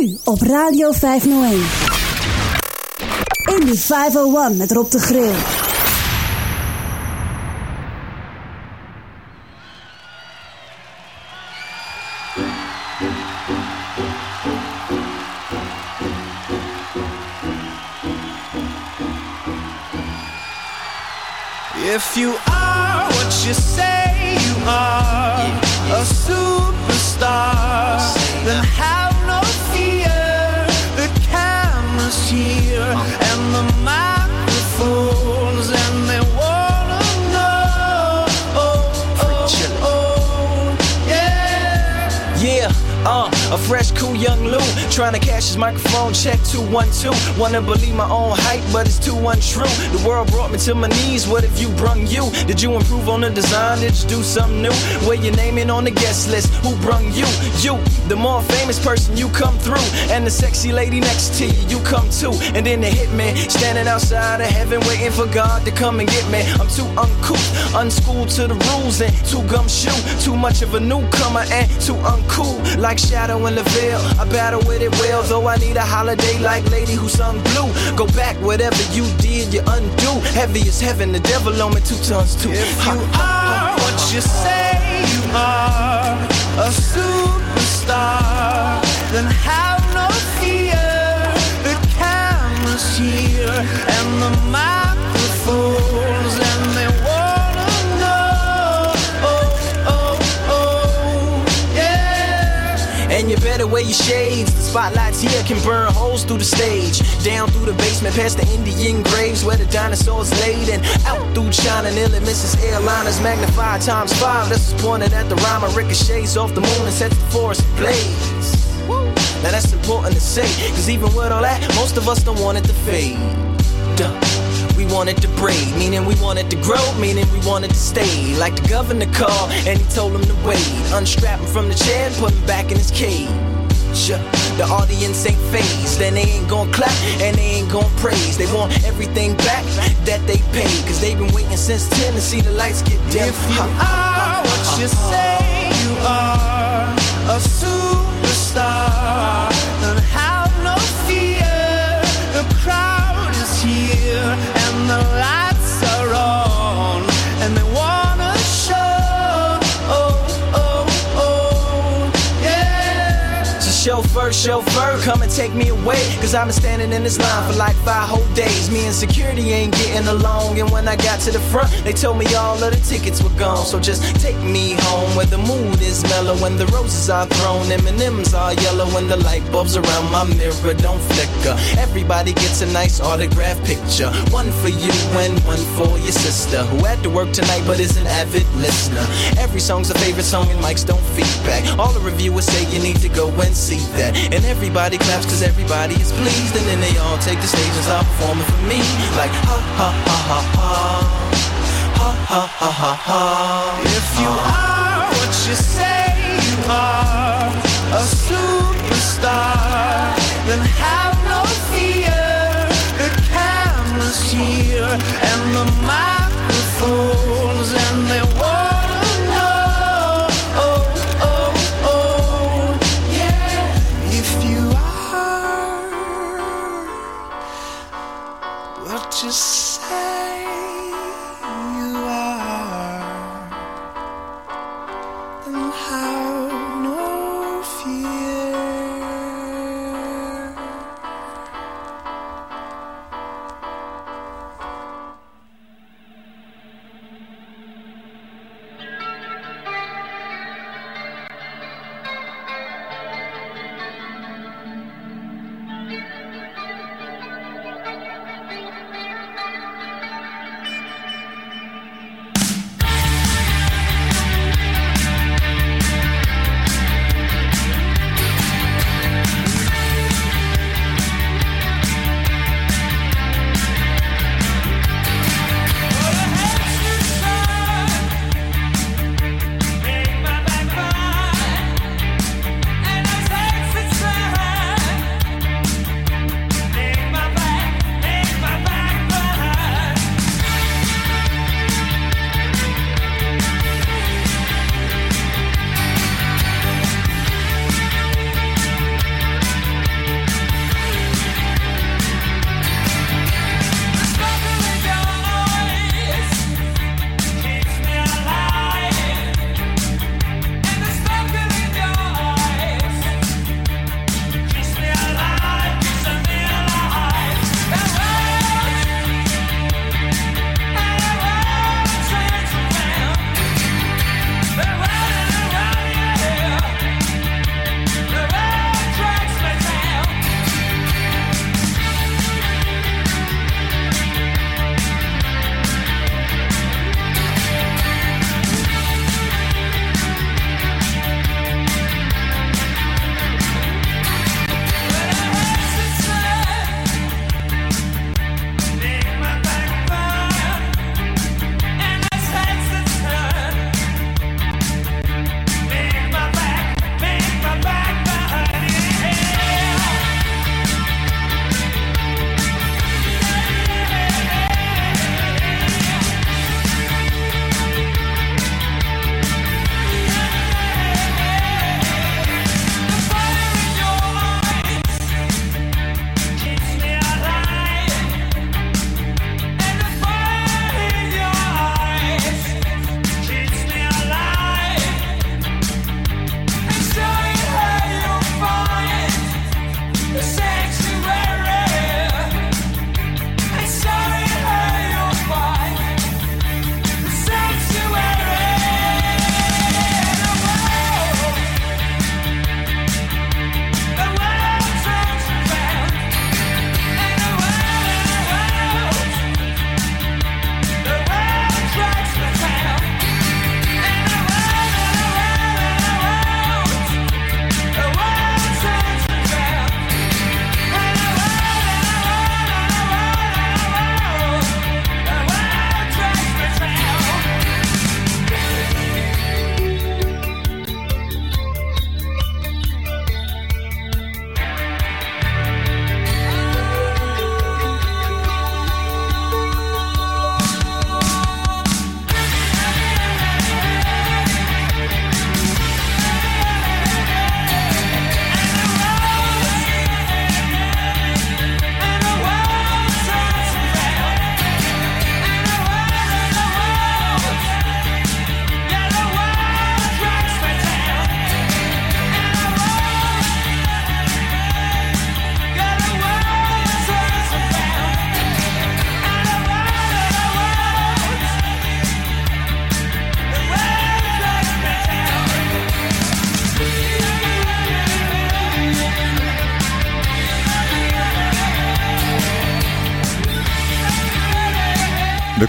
Nu op Radio 501. In die 501 met Rob de Grill. If you are what you say fresh, cool young Lou trying to cash his microphone check 212. Wanna believe my own hype, but it's too untrue. The world brought me to my knees. What if you brung you? Did you improve on the design? Did you do something new? Where your name in on the guest list? Who brung you? You, the more famous person, you come through. And the sexy lady next to you, you come too. And then the hitman standing outside of heaven waiting for God to come and get me. I'm too uncouth, unschooled to the rules, and too gumshoe. Too much of a newcomer and too uncool. Like Shadow in the veil, I battle with it well. Though I need a holiday like Lady who sung blue. Go back, whatever you did, you undo. Heavy as heaven, the devil on me two tons too. If you are what you say you are, a superstar, then have no fear. The camera's here and the microphones, better wear your shades. The spotlights here can burn holes through the stage. Down through the basement, past the Indian graves where the dinosaurs laid. And out through China, nearly misses airliners. Magnified times five. This is pointed at the rhyme. Ricochets off the moon and sets the forest ablaze. Now that's important to say. Cause even with all that, most of us don't want it to fade. Duh. We wanted to breed, meaning we wanted to grow, meaning we wanted to stay. Like the governor called, and he told him to wait. Unstrap him from the chair and put him back in his cage. The audience ain't phased, then they ain't gon' clap and they ain't gon' praise. They want everything back that they paid, cause they've been waiting since 10 to see the lights get dim. If you are what you say you are, a chauffeur, come and take me away. Cause I've been standing in this line for like five whole days. Me and security ain't getting along. And when I got to the front, they told me all of the tickets were gone. So just take me home where the mood is mellow. When the roses are thrown, M&M's are yellow. When the light bulbs around my mirror don't flicker. Everybody gets a nice autograph picture. One for you and one for your sister. Who had to work tonight but is an avid listener. Every song's a favorite song and mics don't feedback. All the reviewers say you need to go and see that. And everybody claps cause everybody is pleased. And then they all take the stage and start performing for me. Like ha ha ha ha ha. Ha ha ha ha ha. If you are what you say you are, a superstar, then have no fear. The camera's here and the microphones,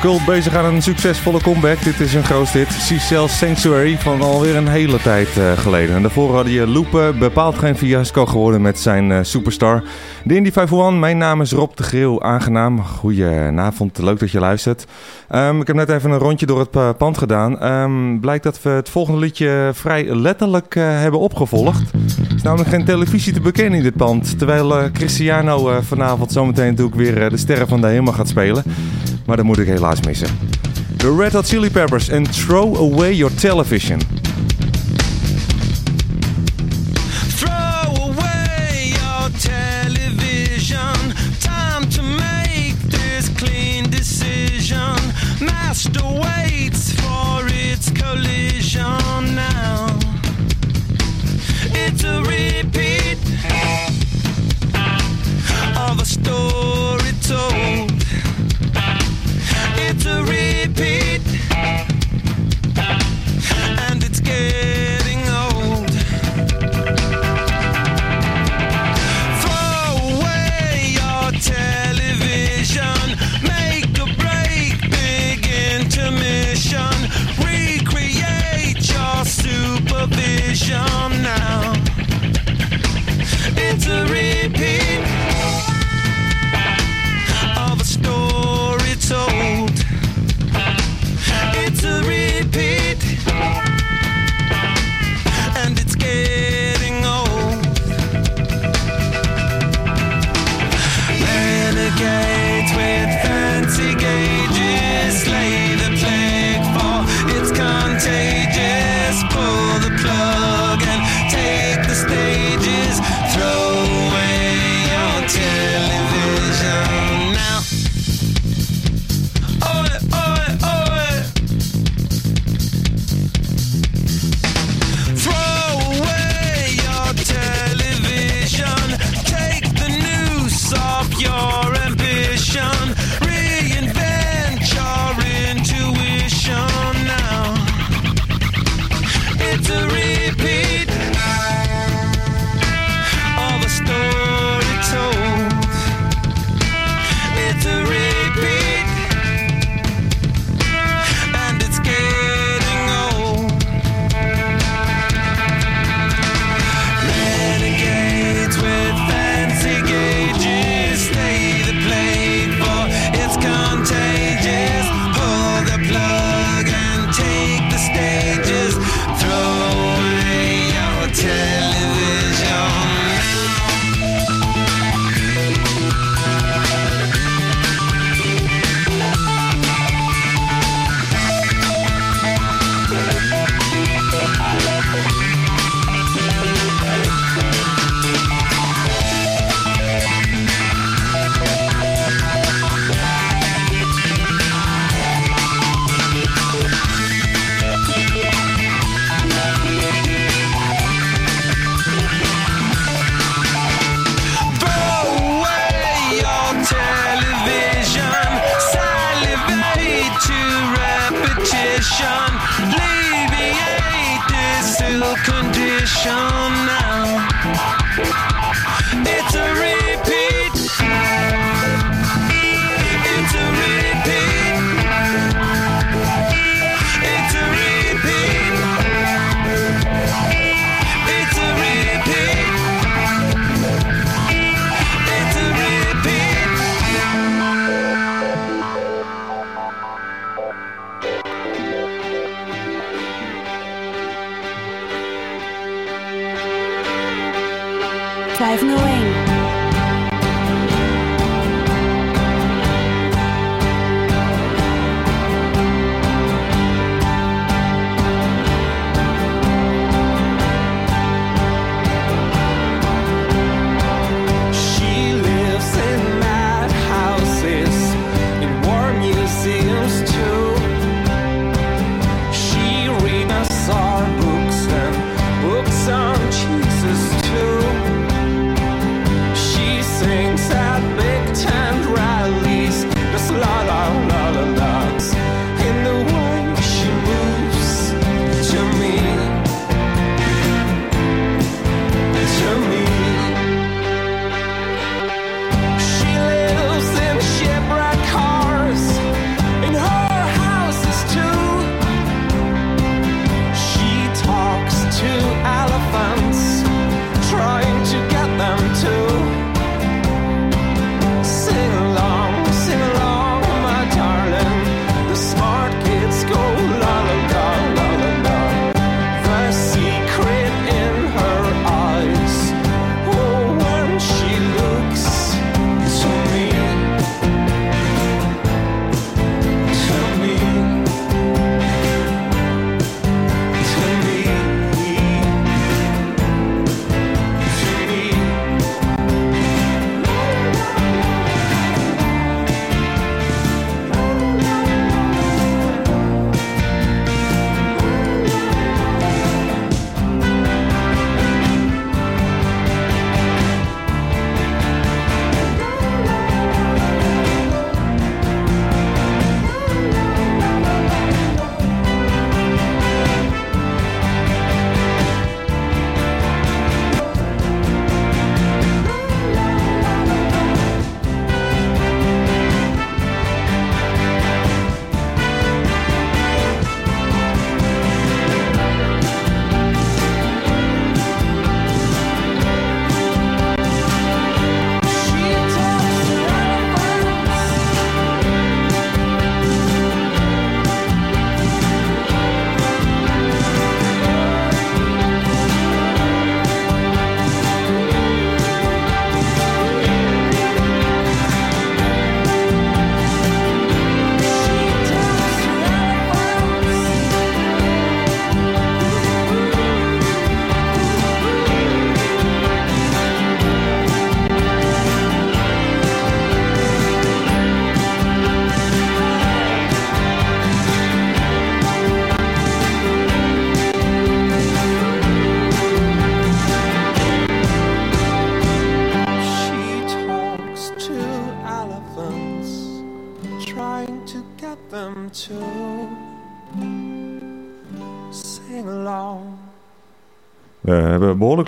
cult bezig aan een succesvolle comeback. Dit is een groot hit. Cecil Sanctuary van alweer een hele tijd uh, geleden. En daarvoor hadden je Loepen bepaald geen fiasco geworden met zijn uh, superstar. De Indie 501, mijn naam is Rob de Greel. Aangenaam. Goedenavond, leuk dat je luistert. Um, ik heb net even een rondje door het uh, pand gedaan. Um, blijkt dat we het volgende liedje vrij letterlijk hebben opgevolgd. Er is namelijk geen televisie te bekennen in dit pand. Terwijl Cristiano vanavond zometeen natuurlijk weer de sterren van de hemel gaat spelen. Maar dat moet ik helaas missen. The Red Hot Chili Peppers en Throw Away Your Television.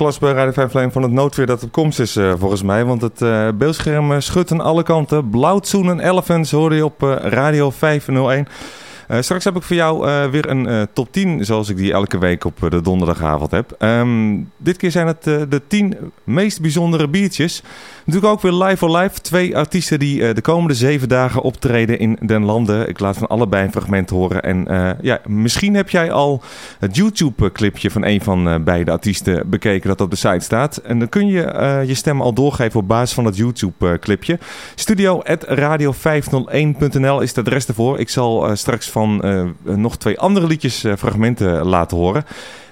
Bij Radio 5 Lijn van het noodweer dat op komst is uh, volgens mij. Want het uh, beeldscherm schudt aan alle kanten. Blauwtsoen en Elephants hoorde je op Radio 501. Uh, straks heb ik voor jou weer een top 10, zoals ik die elke week op de donderdagavond heb. Um, dit keer zijn het de 10 meest bijzondere biertjes. Natuurlijk ook weer live for live. Twee artiesten die de komende zeven dagen optreden in den landen. Ik laat van allebei een fragment horen. En ja, misschien heb jij al het YouTube-clipje van een van beide artiesten bekeken dat op de site staat. En dan kun je je stem al doorgeven op basis van het YouTube-clipje. Studio.radio501.nl is het adres ervoor. Ik zal straks van nog twee andere liedjes, fragmenten laten horen.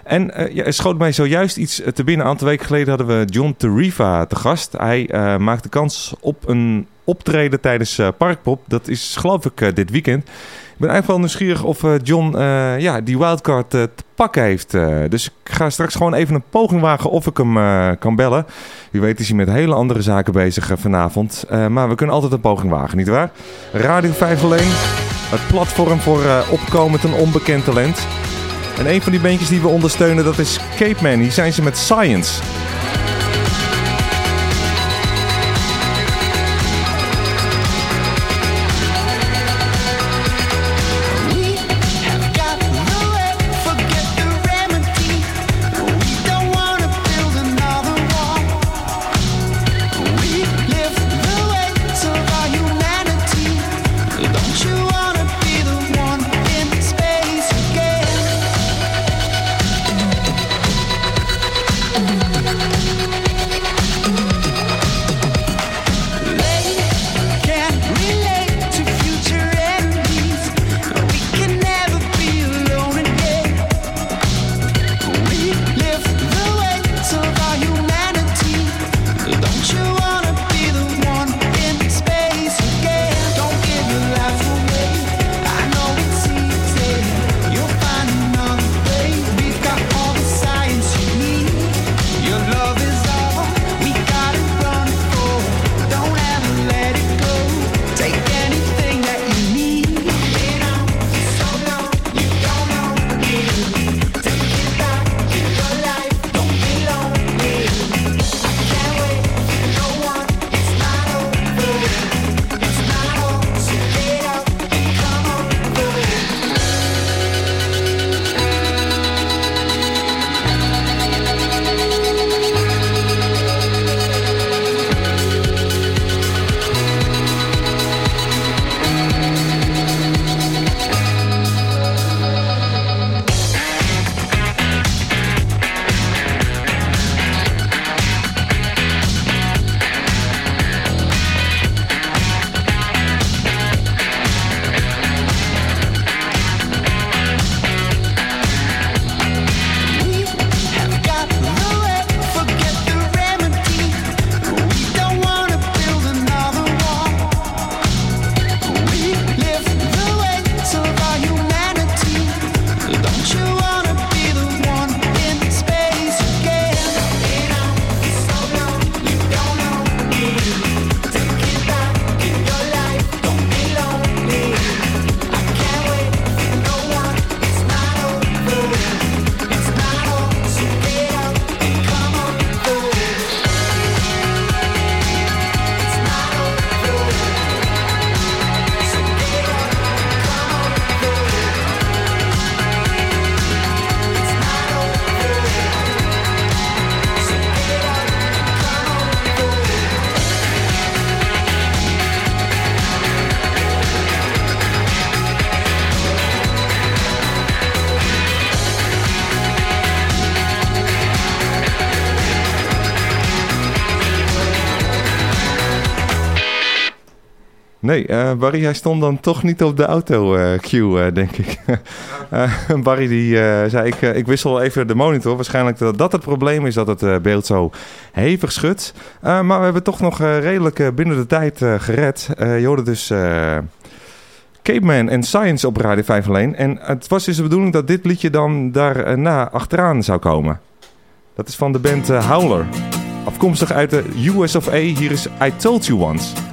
En uh, ja, schoot mij zojuist iets te binnen. Een aantal weken geleden hadden we John Tarifa te gast. Hij maakte kans op een optreden tijdens Parkpop. Dat is geloof ik dit weekend. Ik ben eigenlijk wel nieuwsgierig of John ja, die wildcard te pakken heeft. dus ik ga straks gewoon even een poging wagen of ik hem kan bellen. Wie weet is hij met hele andere zaken bezig vanavond. maar we kunnen altijd een poging wagen, nietwaar? Radio 5 alleen. Het platform voor uh, opkomend en onbekend talent. En een van die beentjes die we ondersteunen, dat is Cape Man. Hier zijn ze met Science. Nee, uh, Barry, hij stond dan toch niet op de auto-queue, uh, uh, denk ik. Barry die zei, ik, ik wissel even de monitor. Waarschijnlijk dat dat het probleem is, dat het beeld zo hevig schudt. maar we hebben toch nog redelijk binnen de tijd gered. je hoorde dus... Cape Man en Science op Radio 5 alleen. En het was dus de bedoeling dat dit liedje dan daarna achteraan zou komen. Dat is van de band Howler. Afkomstig uit de US of A. Hier is I Told You Once.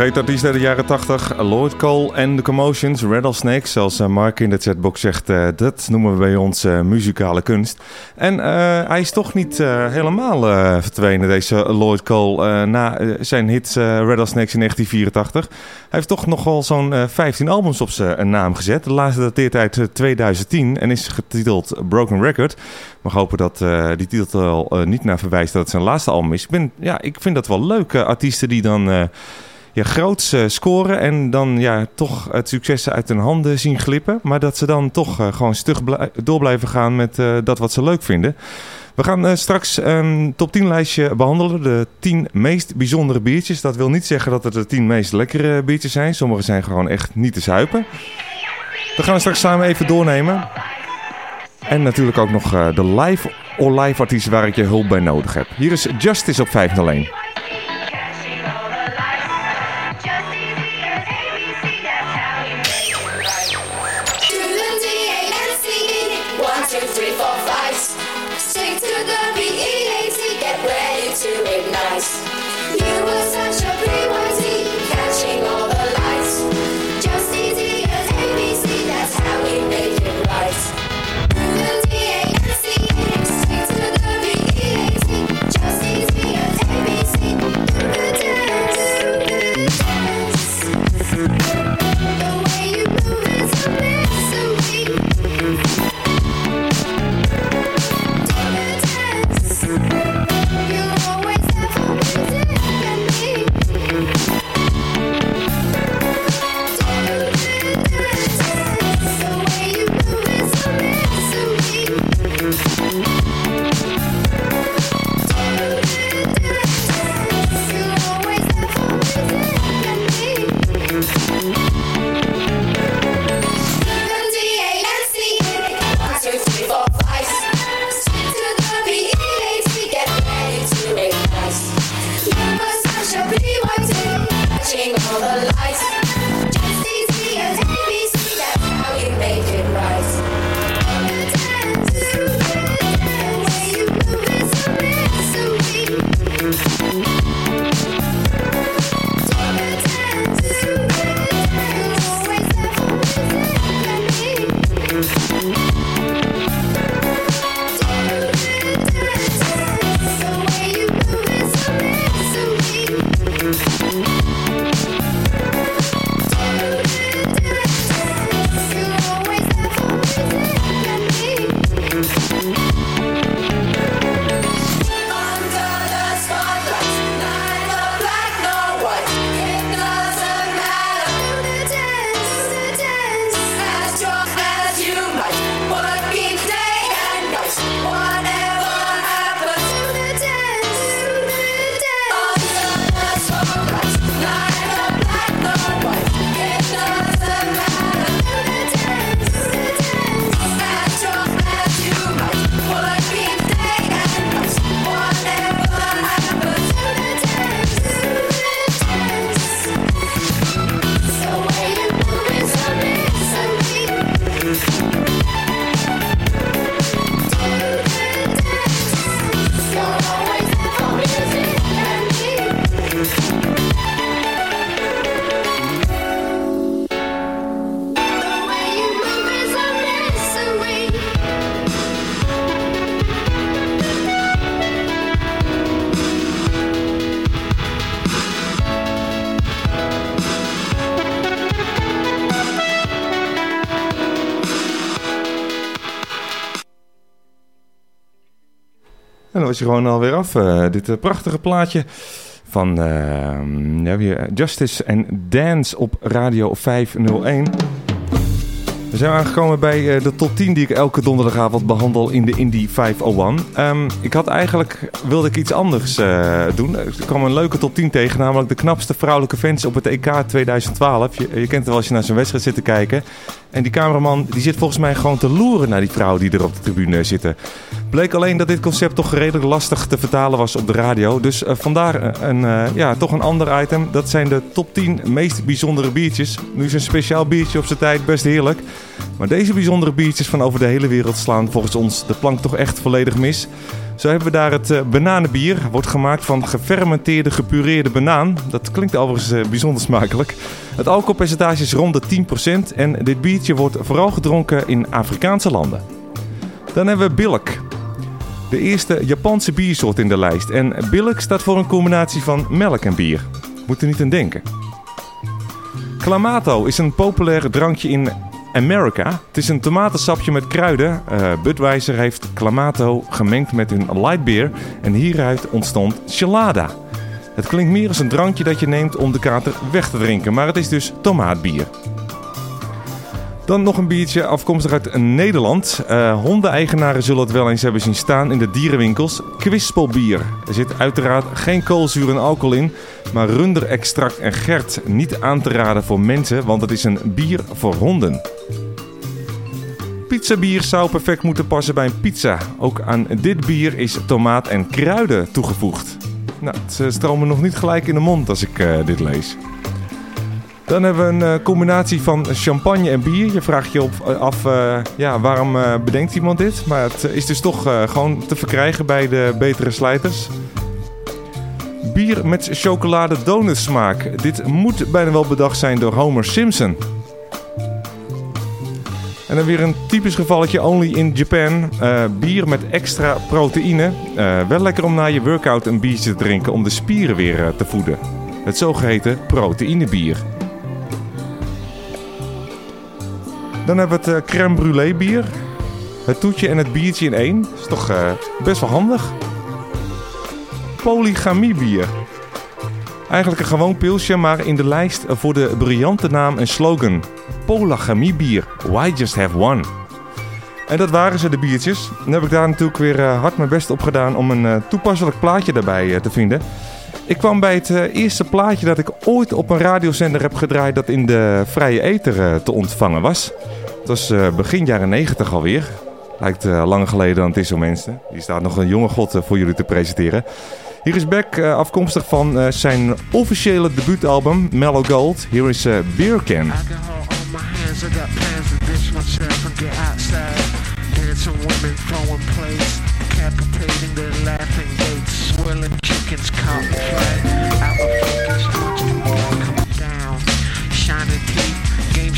Vergeet artiest uit de jaren 80? Lloyd Cole en The Commotions, Rattlesnakes. Zoals eh, Mark in de chatbox zegt, eh, dat noemen we bij ons uh, muzikale kunst. En hij is toch niet helemaal verdwenen, deze Lloyd Cole, na zijn hit Rattlesnakes in 1984. Hij heeft toch nog wel zo'n 15 albums op zijn naam gezet. De laatste dateert uit 2010 en is getiteld Broken Record. Mag hopen dat die titel niet naar verwijst dat het zijn laatste album is. Ik, ben, ja, ik vind dat wel leuk, artiesten die dan ja, groots uh, scoren en dan ja, toch het succes uit hun handen zien glippen. Maar dat ze dan toch uh, gewoon stug door blijven gaan met uh, dat wat ze leuk vinden. We gaan straks een top 10 lijstje behandelen. De 10 meest bijzondere biertjes. Dat wil niet zeggen dat het de 10 meest lekkere biertjes zijn. Sommige zijn gewoon echt niet te zuipen. We gaan het straks samen even doornemen. En natuurlijk ook nog de live or live waar ik je hulp bij nodig heb. Hier is Justice op 501. Was je gewoon alweer af. Uh, dit uh, prachtige plaatje van uh, Justice and Dance op Radio 501. We zijn aangekomen bij de top 10 die ik elke donderdagavond behandel in de Indie 501. Um, ik had eigenlijk, wilde ik iets anders doen. Er kwam een leuke top 10 tegen, namelijk de knapste vrouwelijke fans op het EK 2012. Je, je kent het wel als je naar zijn wedstrijd zit te kijken. En die cameraman die zit volgens mij gewoon te loeren naar die vrouwen die er op de tribune zitten. Bleek alleen dat dit concept toch redelijk lastig te vertalen was op de radio. Dus uh, vandaar een, uh, ja, toch een ander item. Dat zijn de top 10 meest bijzondere biertjes. Nu is een speciaal biertje op zijn tijd best heerlijk. Maar deze bijzondere biertjes van over de hele wereld slaan volgens ons de plank toch echt volledig mis. Zo hebben we daar het uh, bananenbier. Wordt gemaakt van gefermenteerde, gepureerde banaan. Dat klinkt overigens bijzonder smakelijk. Het alcoholpercentage is rond de 10% en dit biertje wordt vooral gedronken in Afrikaanse landen. Dan hebben we Bilk. De eerste Japanse biersoort in de lijst. En Bilk staat voor een combinatie van melk en bier. Moet er niet aan denken. Clamato is een populair drankje in Amerika. Het is een tomatensapje met kruiden. Uh, Budweiser heeft Clamato gemengd met hun light beer. En hieruit ontstond Chelada. Het klinkt meer als een drankje dat je neemt om de kater weg te drinken. Maar het is dus tomaatbier. Dan nog een biertje afkomstig uit Nederland. Uh, hondeneigenaren zullen het wel eens hebben zien staan in de dierenwinkels. Kwispelbier. Er zit uiteraard geen koolzuur en alcohol in, maar runderextract en gert niet aan te raden voor mensen, want het is een bier voor honden. Pizzabier zou perfect moeten passen bij een pizza. Ook aan dit bier is tomaat en kruiden toegevoegd. Nou, het stromen nog niet gelijk in de mond als ik uh, dit lees. Dan hebben we een uh, combinatie van champagne en bier. Je vraagt je op, uh, af uh, ja, waarom bedenkt iemand dit. Maar het is dus toch gewoon te verkrijgen bij de betere slijters. Bier met chocolade donut smaak. Dit moet bijna wel bedacht zijn door Homer Simpson. En dan weer een typisch gevalletje, only in Japan. bier met extra proteïne. wel lekker om na je workout een biertje te drinken om de spieren weer te voeden. Het zogeheten proteïnebier. Dan hebben we het uh, crème brûlée bier. Het toetje en het biertje in één. Dat is toch uh, best wel handig. Polygamie bier. Eigenlijk een gewoon pilsje, maar in de lijst voor de briljante naam en slogan. Polygamie bier. Why just have one? En dat waren ze, de biertjes. Dan heb ik daar natuurlijk weer uh, hard mijn best op gedaan om een toepasselijk plaatje daarbij te vinden. Ik kwam bij het eerste plaatje dat ik ooit op een radiozender heb gedraaid dat in de vrije ether te ontvangen was. Het was begin jaren 90 alweer. Lijkt lang geleden dan het is zo mensen. Hier staat nog een jonge god voor jullie te presenteren. Hier is Beck afkomstig van zijn officiële debuutalbum Mellow Gold. Hier is Beer Can. Laughing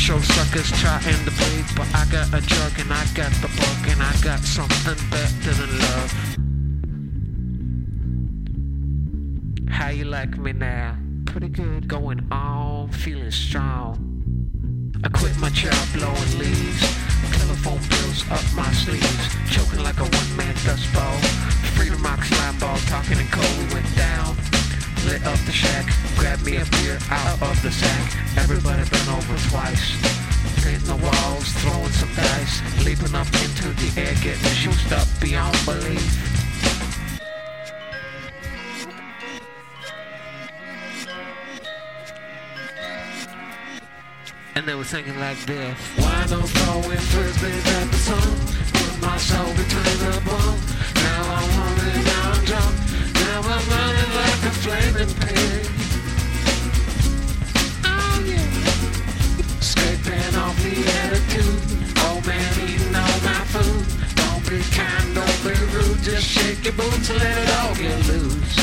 show suckers trying to breathe, but I got a drug and I got the bug and I got something better than love. How you like me now? Pretty good, going on, feeling strong. I quit my job blowing leaves. Telephone bills up my sleeves. Choking like a one-man dust ball. Freedom rocks slime ball. Talking in code we went down. Lit up the shack. Grabbed me a beer out of the sack. Everybody been over twice. Painting the walls. Throwing some dice. Leaping up into the air. Getting juiced up beyond belief. And they were singing like this Why don't throwing frisbees at the sun Put my soul between the bone shake your boots and let it all get loose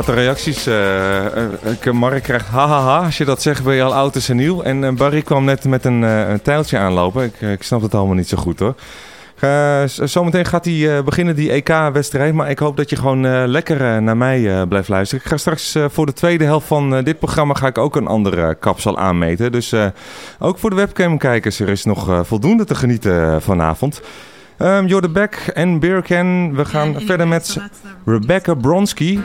Wat de reacties. Uh, Mark krijgt hahaha. Als je dat zegt ben je al oud en nieuw. En Barry kwam net met een, een tijltje aanlopen. Ik, ik snap het allemaal niet zo goed hoor. Zometeen gaat hij beginnen, die EK-wedstrijd. Maar ik hoop dat je gewoon lekker naar mij blijft luisteren. Ik ga straks voor de tweede helft van dit programma ga ik ook een andere kapsel aanmeten. Dus ook voor de webcamkijkers, er is nog voldoende te genieten vanavond. Um, Jorde Beck en Birken, we gaan verder met Rebecca Bronski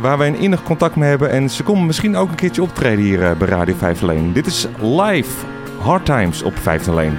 waar wij een innig contact mee hebben. En ze komen misschien ook een keertje optreden hier eh, bij Radio 501. Dit is live Hard Times op 501.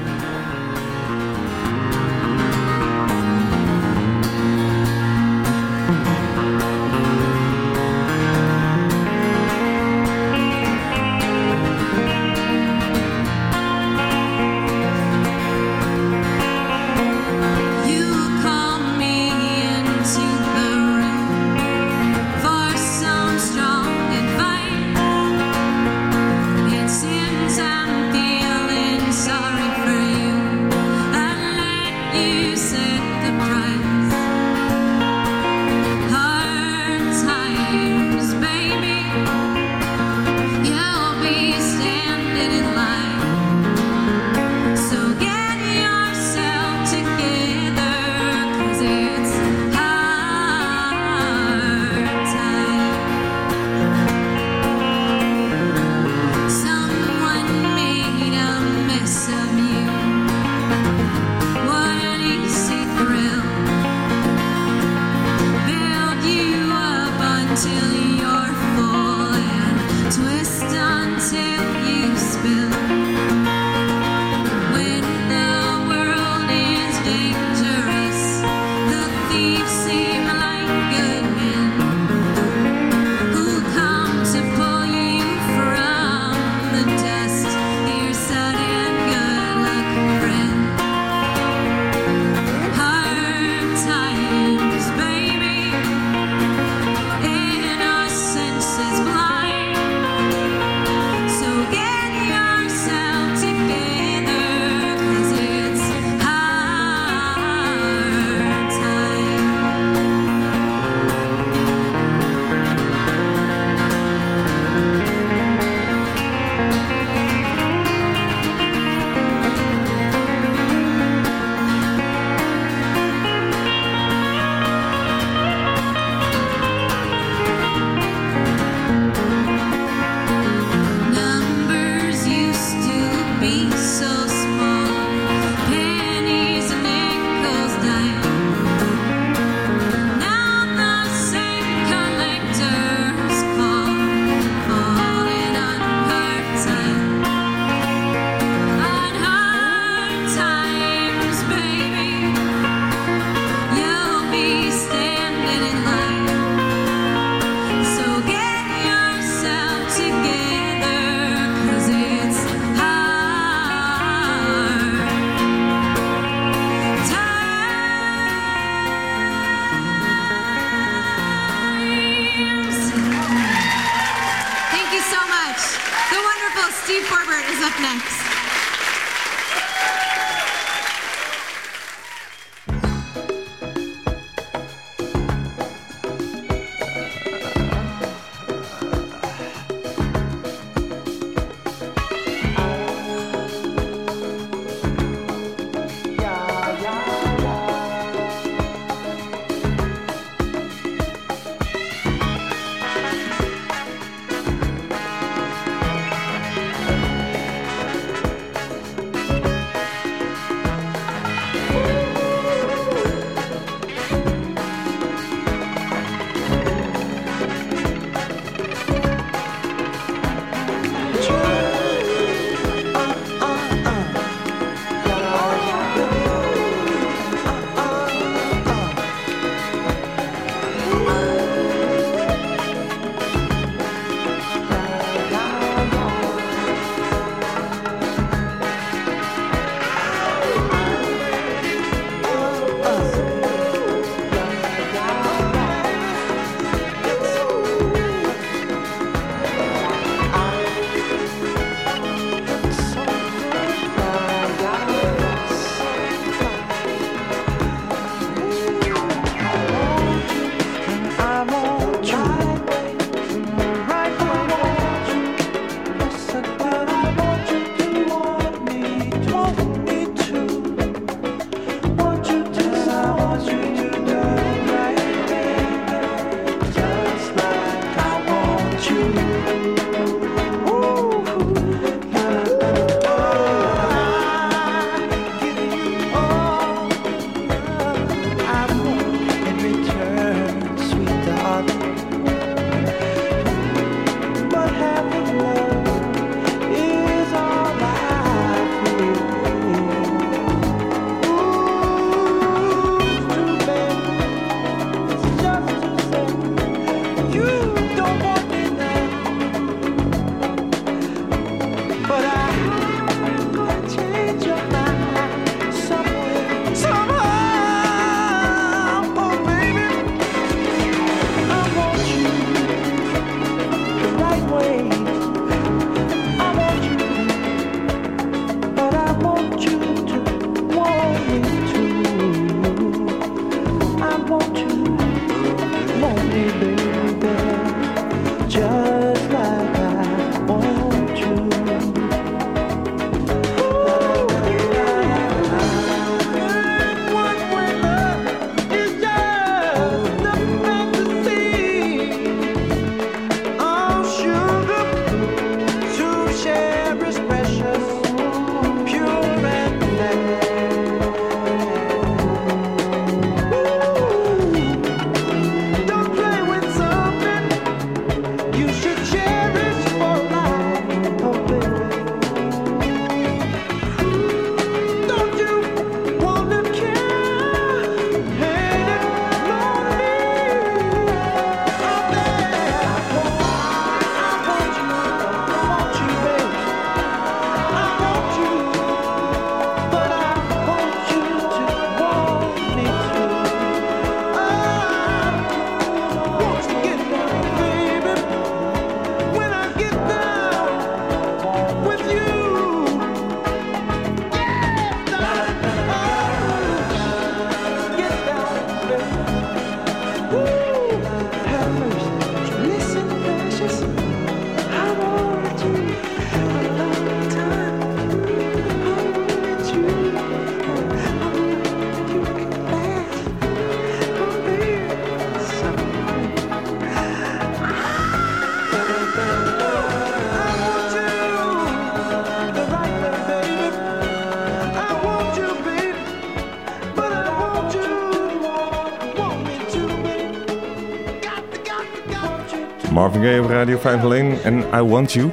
Gaye op Radio 5 alleen en I Want You.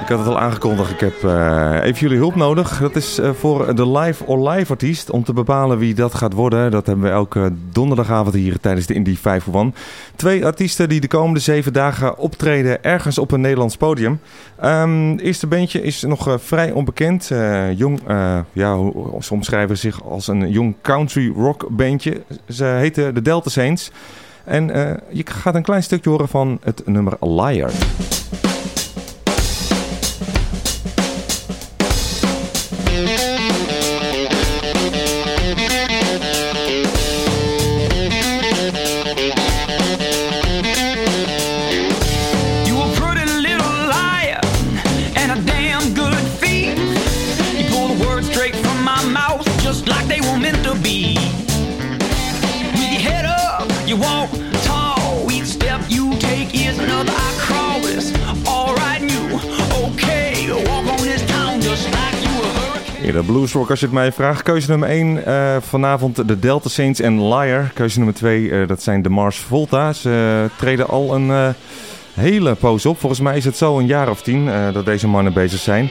Ik had het al aangekondigd, ik heb eh, even jullie hulp nodig. Dat is eh, voor de live or live artiest. Om te bepalen wie dat gaat worden. Dat hebben we elke donderdagavond hier tijdens de Indie 501. Twee artiesten die de komende zeven dagen optreden ergens op een Nederlands podium. Ehm, het eerste bandje is nog eh, vrij onbekend. Jong, ja, ze omschrijven zich als een jong country rock bandje. Ze heten de Delta Saints. En eh, je gaat een klein stukje horen van het nummer Liar. Bluesrock als je het mij vraagt. Keuze nummer 1 vanavond de Delta Saints en Liar. Keuze nummer 2 dat zijn de Mars Volta. Ze eh, treden al een eh, hele poos op. Volgens mij is het zo een jaar of tien eh, dat deze mannen bezig zijn.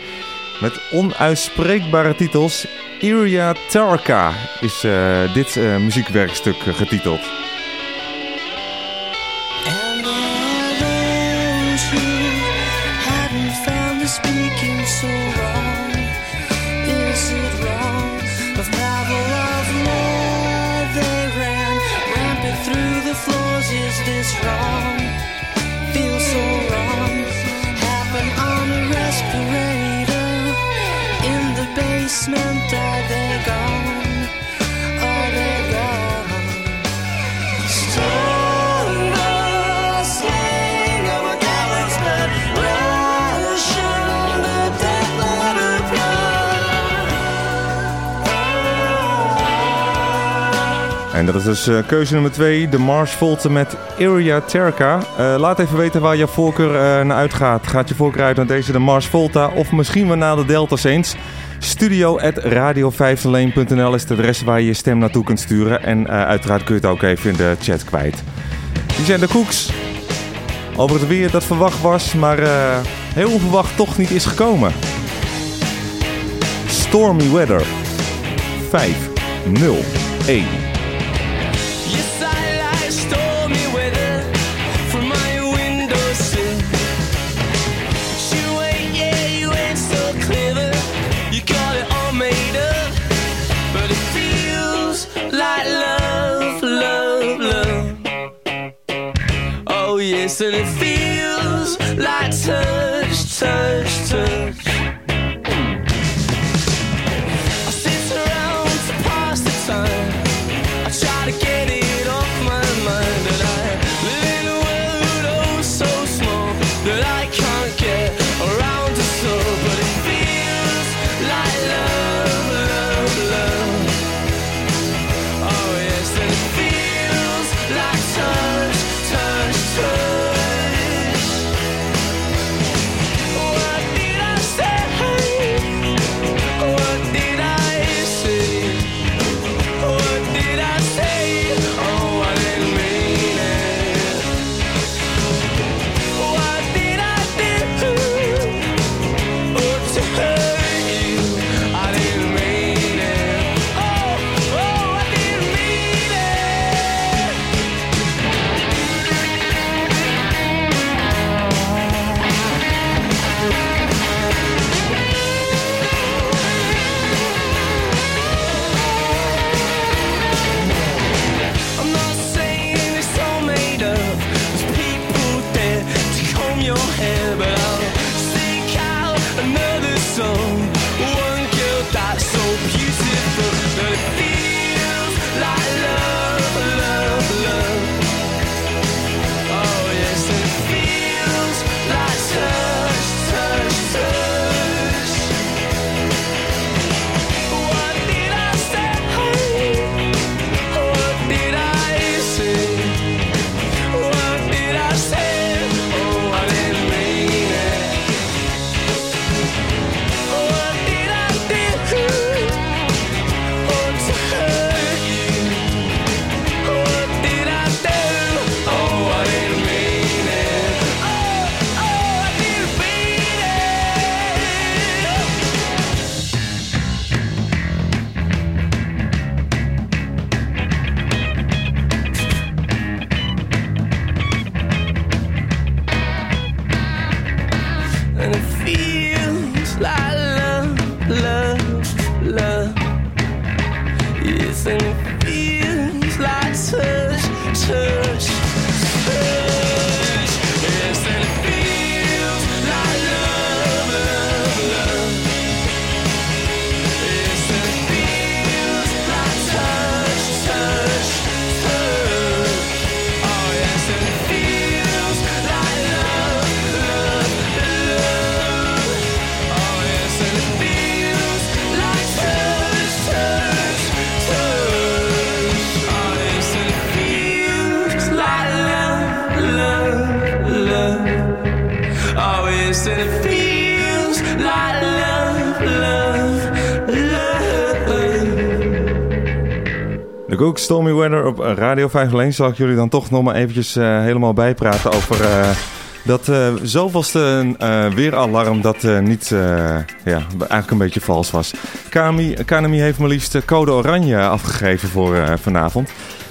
Met onuitspreekbare titels. Iria Tarka is eh, dit eh, muziekwerkstuk eh, getiteld. En dat is dus eh, keuze nummer 2, de Mars Volta met Iria Terka. Eh, laat even weten waar je voorkeur eh, naar uitgaat. Gaat je voorkeur uit naar deze de Mars Volta of misschien wel naar de Delta Saints? Studio at radio is het adres waar je je stem naartoe kunt sturen. En uiteraard kun je het ook even in de chat kwijt. Die zijn de koeks. Over het weer dat verwacht was, maar heel onverwacht toch niet is gekomen. Stormy weather. 5, 0, 1. turn De Gook Stormy Weather op Radio 501 zal ik jullie dan toch nog maar eventjes eh, helemaal bijpraten over eh, dat eh zoveelste eh, weeralarm dat eh, niet, eh, ja, eigenlijk een beetje vals was. KNMI, heeft maar liefst eh, code oranje afgegeven voor eh, vanavond.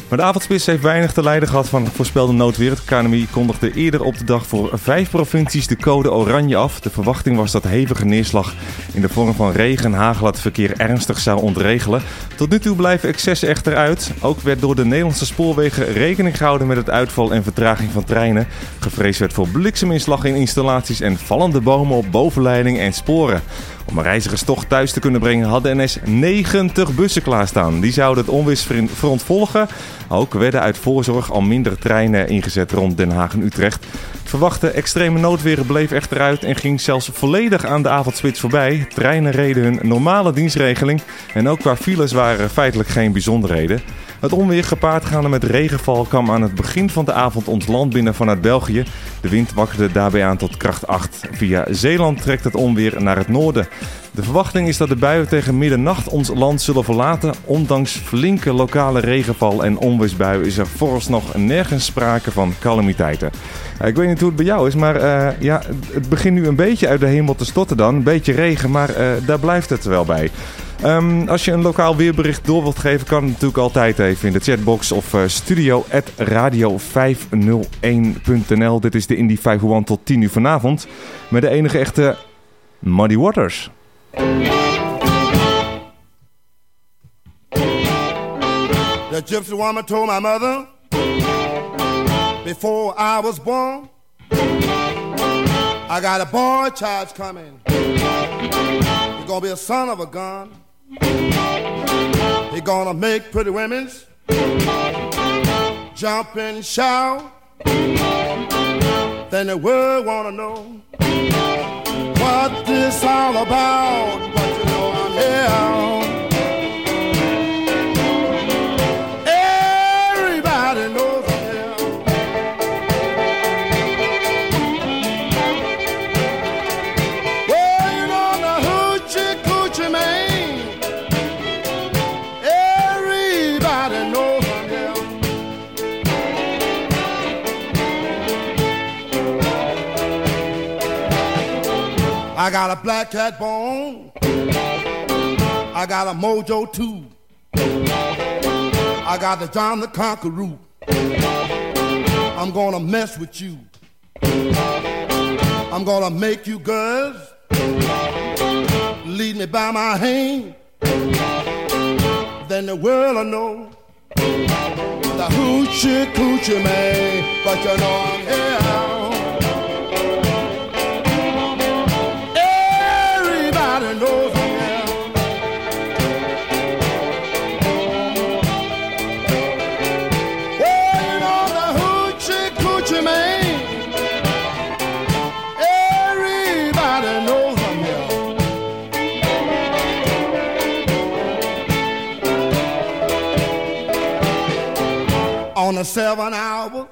Maar de avondspits heeft weinig te lijden gehad van voorspelde noodweer. Het kondigde eerder op de dag voor vijf provincies de code oranje af. De verwachting was dat hevige neerslag in de vorm van regen en hagel het verkeer ernstig zou ontregelen. Tot nu toe blijven excessen echter uit. Ook werd door de Nederlandse spoorwegen rekening gehouden met het uitval en vertraging van treinen. Gevreesd werd voor blikseminslag in installaties en vallende bomen op bovenleiding en sporen. Om reizigers toch thuis te kunnen brengen had de NS 90 bussen klaarstaan. Die zouden het onweersfront volgen. Ook werden uit voorzorg al minder treinen ingezet rond Den Haag en Utrecht. Het verwachte extreme noodweer bleef echter uit en ging zelfs volledig aan de avondspits voorbij. Treinen reden hun normale dienstregeling en ook qua files waren feitelijk geen bijzonderheden. Het onweer gepaard gaande met regenval kwam aan het begin van de avond ons land binnen vanuit België. De wind wakkerde daarbij aan tot kracht 8. Via Zeeland trekt het onweer naar het noorden. De verwachting is dat de buien tegen middernacht ons land zullen verlaten. Ondanks flinke lokale regenval en onweersbuien is er vooralsnog nergens sprake van calamiteiten. Eh, ik weet niet hoe het bij jou is, maar eh, ja, het begint nu een beetje uit de hemel te storten dan. Een beetje regen, maar eh, daar blijft het wel bij. Ehm, als je een lokaal weerbericht door wilt geven, kan het natuurlijk altijd even in de chatbox of eh, studio.radio501.nl. Dit is de Indie 501 tot 10 uur vanavond met de enige echte Muddy Waters. The gypsy woman told my mother before I was born, I got a boy child coming. He's gonna be a son of a gun. He's gonna make pretty women's jump and shout. Then the world wanna know what this all about. But you know I'm here. I got a black cat bone. I got a mojo too. I got the John the Conqueror. I'm gonna mess with you. I'm gonna make you girls lead me by my hand. Then the world will know the hoochie coochie man. But you know the seven hours,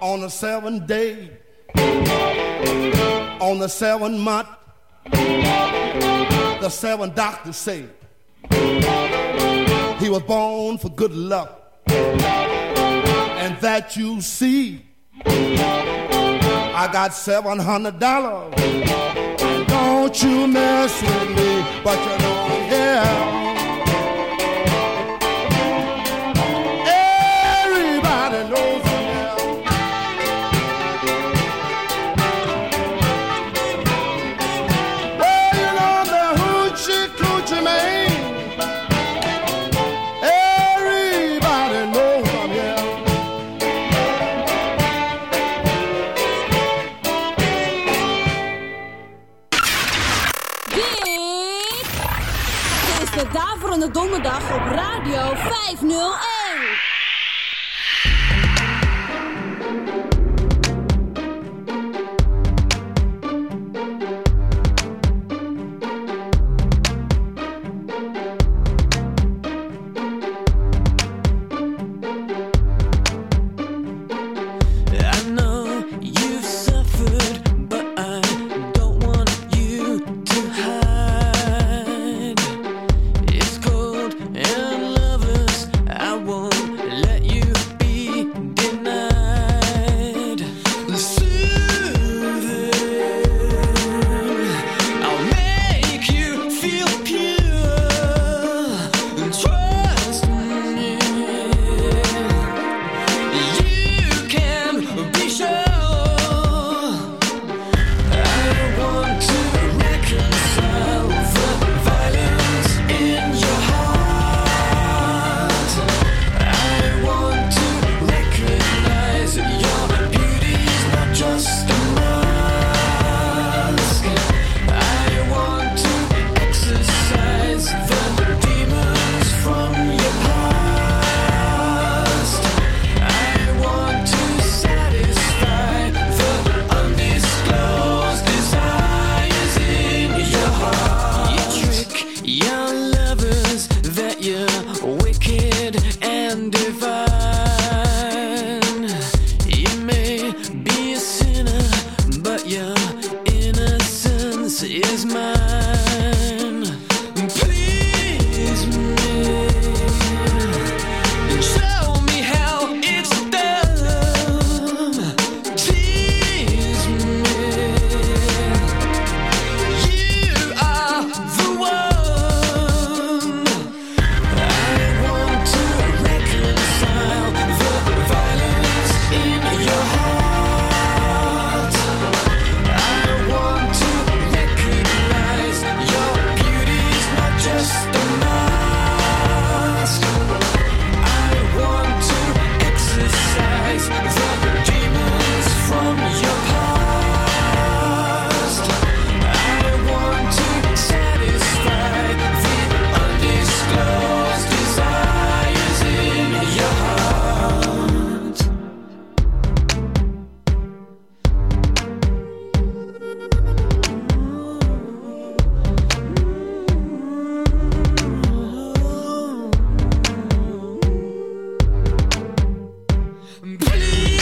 on the seven day, on the seven month, the seven doctors say he was born for good luck. And that you see, I got seven hundred dollars. Don't you mess with me, but you know I'm 080 Please.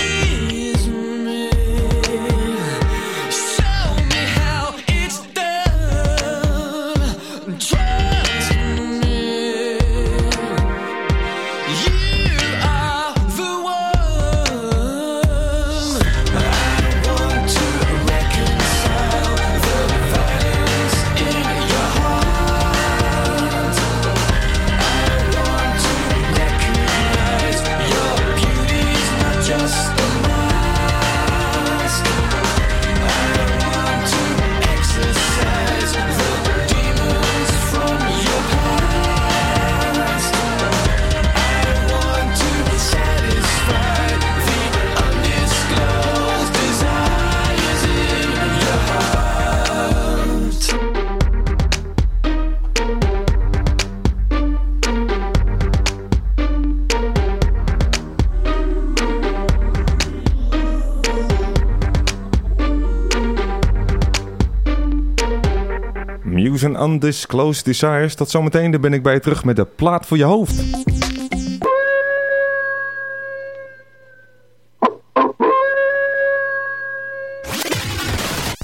Undisclosed Desires. Tot zometeen, daar ben ik bij je terug met de plaat voor je hoofd.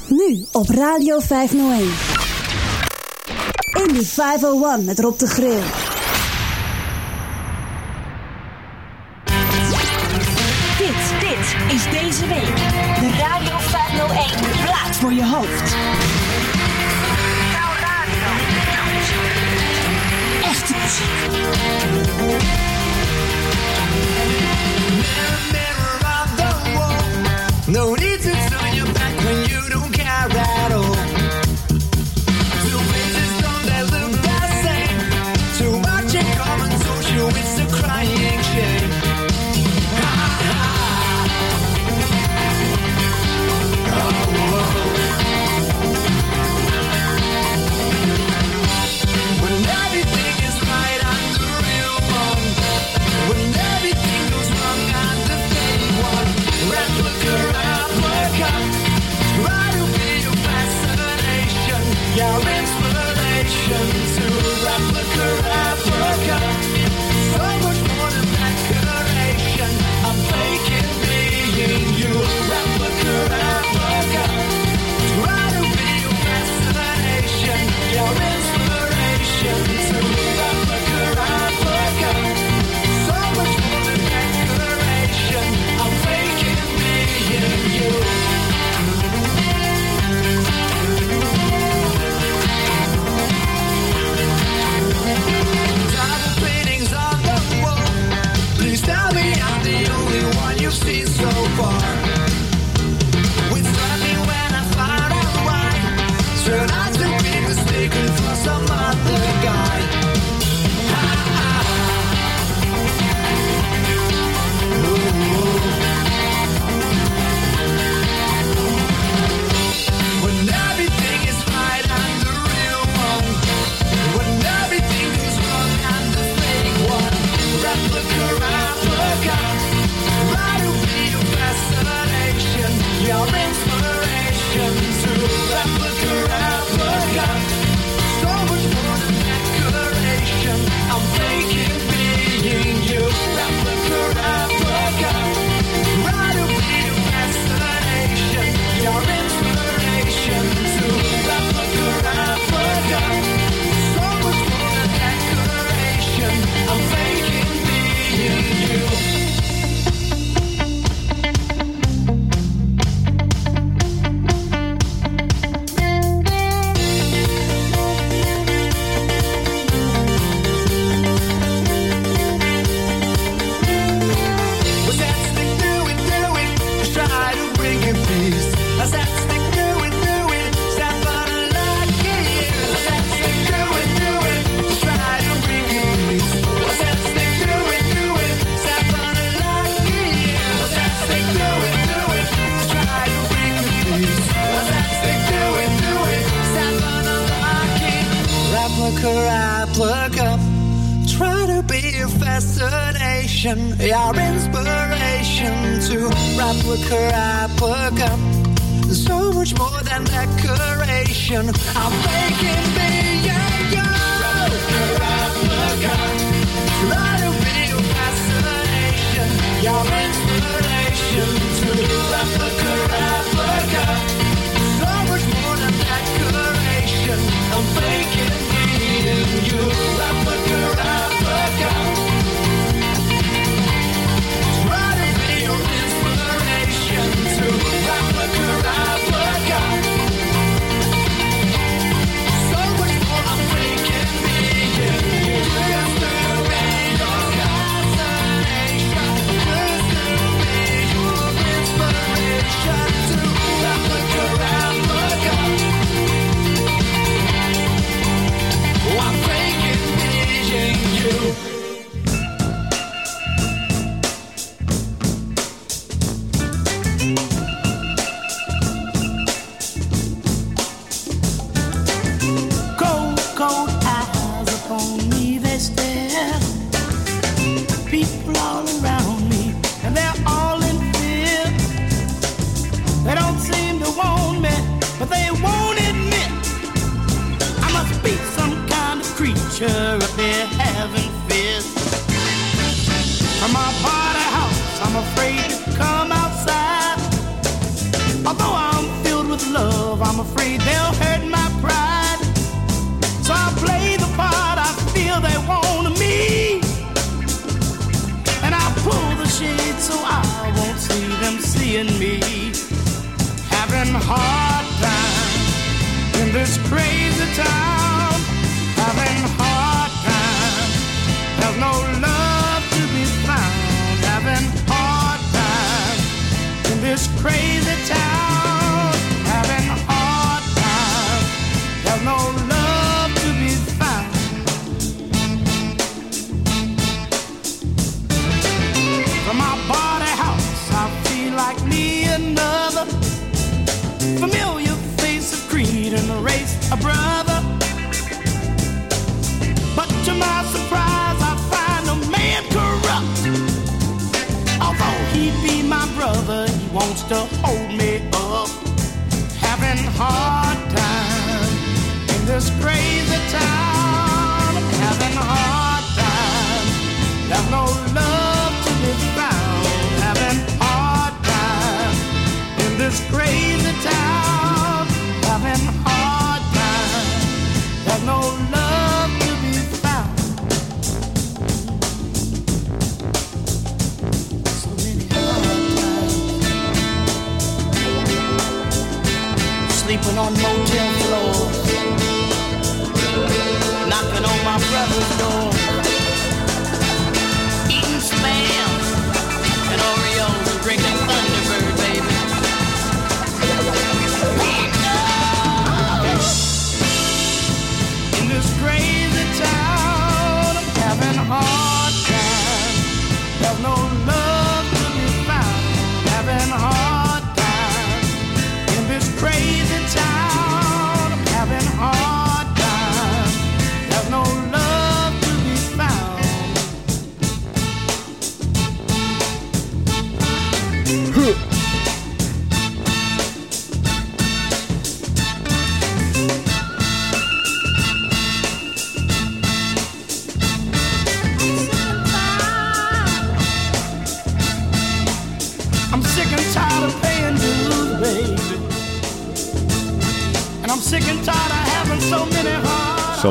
Nu op Radio 501. Indie 501 met Rob de Grill. is deze week. De Radio 501. plaat voor je hoofd.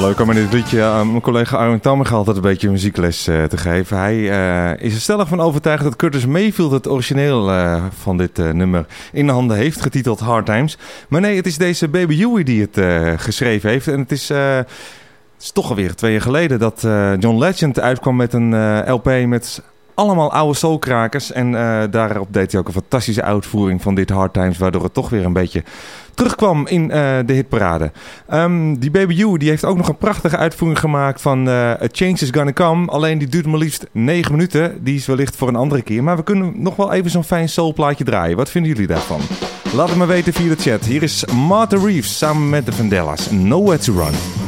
leuk om in dit liedje aan mijn collega Armin Tammer altijd een beetje muziekles eh, te geven. Hij eh, is er stellig van overtuigd dat Curtis Mayfield het origineel van dit nummer in handen heeft, getiteld Hard Times. Maar nee, het is deze Baby Huey die het geschreven heeft. En het is, het is toch alweer twee jaar geleden dat John Legend uitkwam met een LP met allemaal oude soulkrakers. En eh, daarop deed hij ook een fantastische uitvoering van dit Hard Times, waardoor het toch weer een beetje terugkwam in eh, de hitparade. Um, die BBU die heeft ook nog een prachtige uitvoering gemaakt van uh, A Change Is Gonna Come. Alleen die duurt maar liefst 9 minuten. Die is wellicht voor een andere keer. Maar we kunnen nog wel even zo'n fijn soulplaatje draaien. Wat vinden jullie daarvan? Laat het me weten via de chat. Hier is Martha Reeves samen met de Vandellas. Nowhere to Run.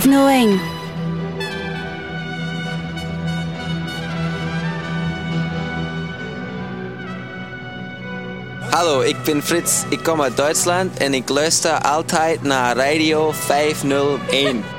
501. Hallo, ik ben Frits. Ik kom uit Duitsland en ik luister altijd naar Radio 501.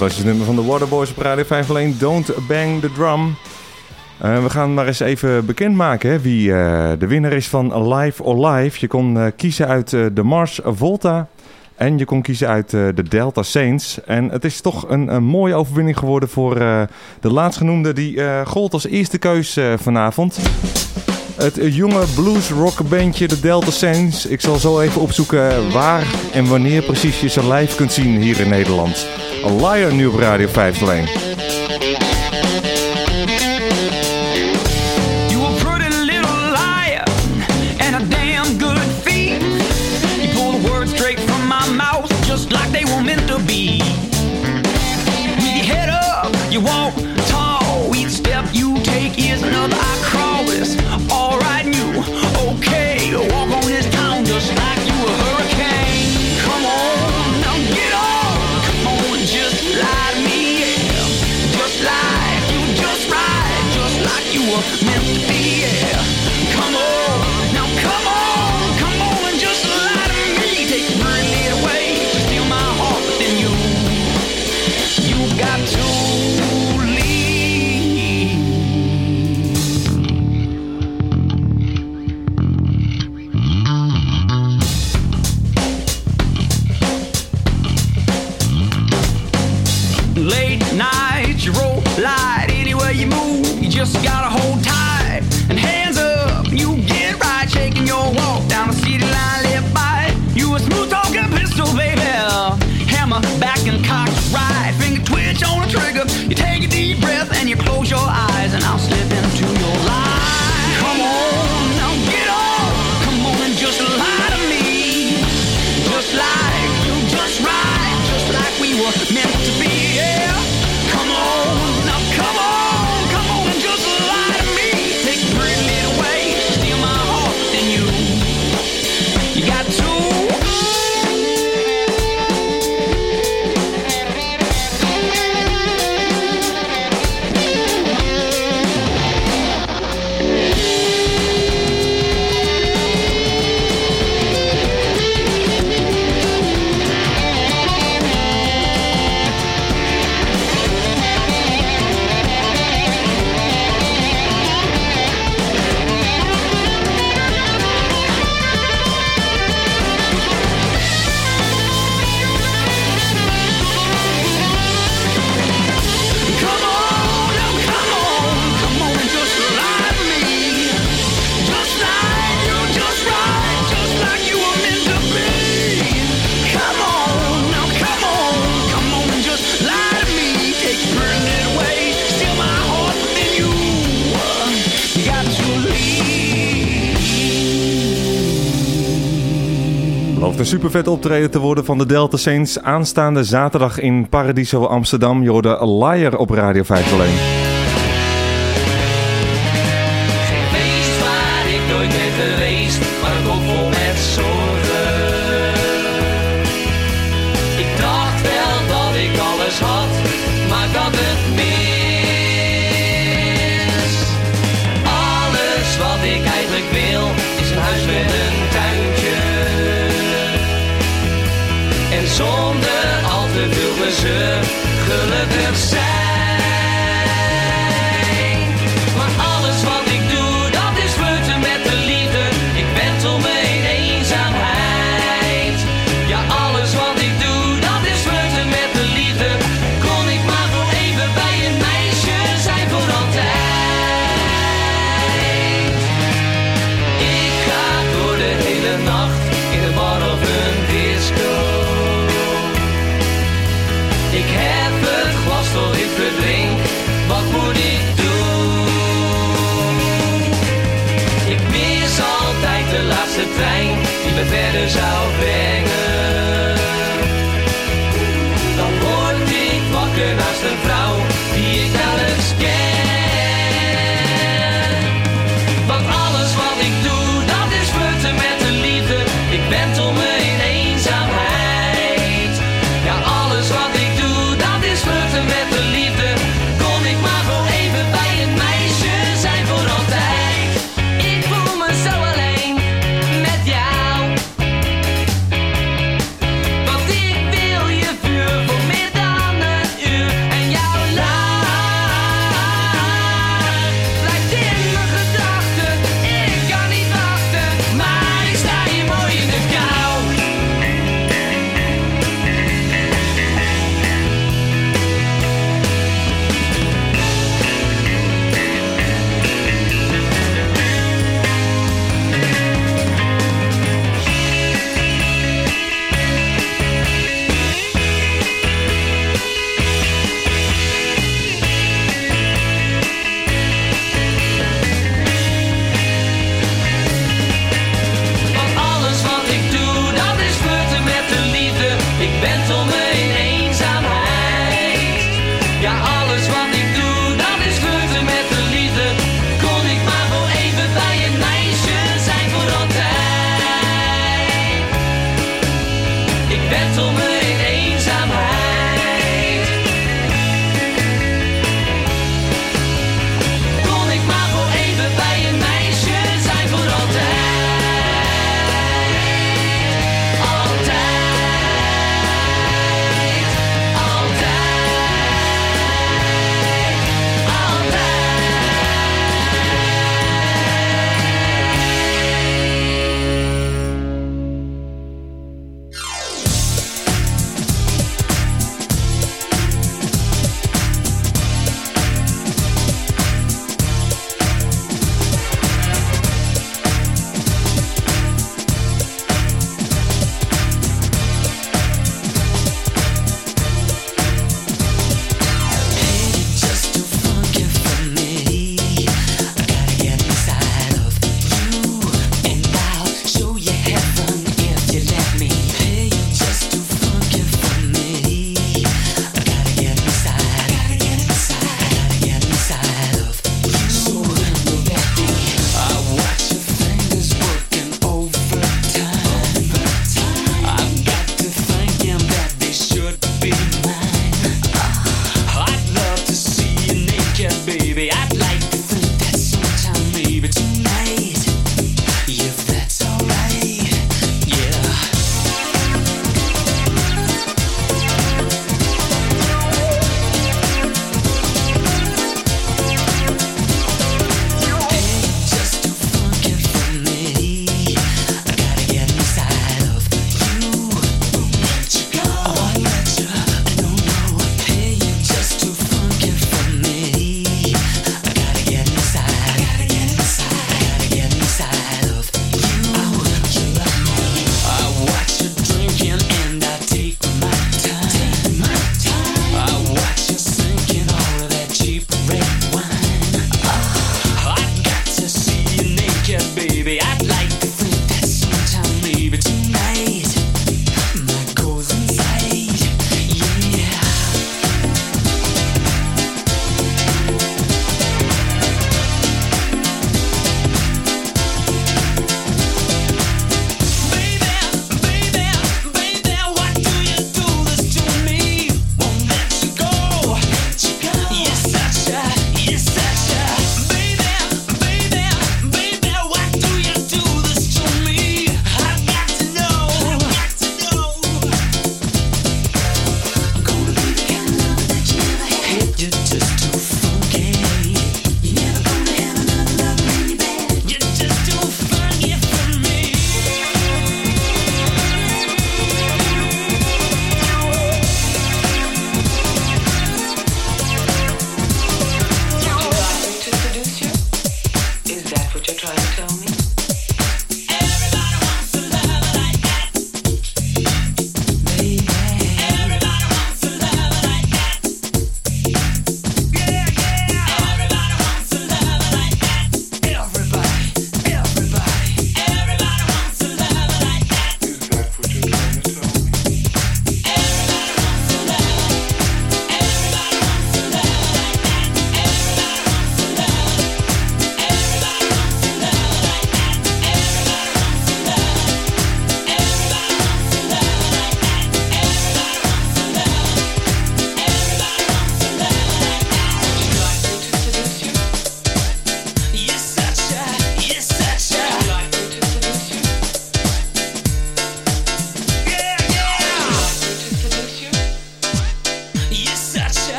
Fantastisch nummer van de Waterboys op Radio 5 alleen. Don't Bang the Drum. Eh, we gaan maar eens even bekendmaken hè, wie eh, de winnaar is van Live or Live. Je kon eh, kiezen uit de Mars Volta en je kon kiezen uit de Delta Saints. En het is toch een, een mooie overwinning geworden voor de laatstgenoemde die gold als eerste keus vanavond. Het jonge blues rock bandje de Delta Saints. Ik zal zo even opzoeken waar en wanneer precies je ze live kunt zien hier in Nederland. A Liar nu op Radio 501. een supervet optreden te worden van de Delta Saints aanstaande zaterdag in Paradiso Amsterdam. Je hoorde op Radio 501.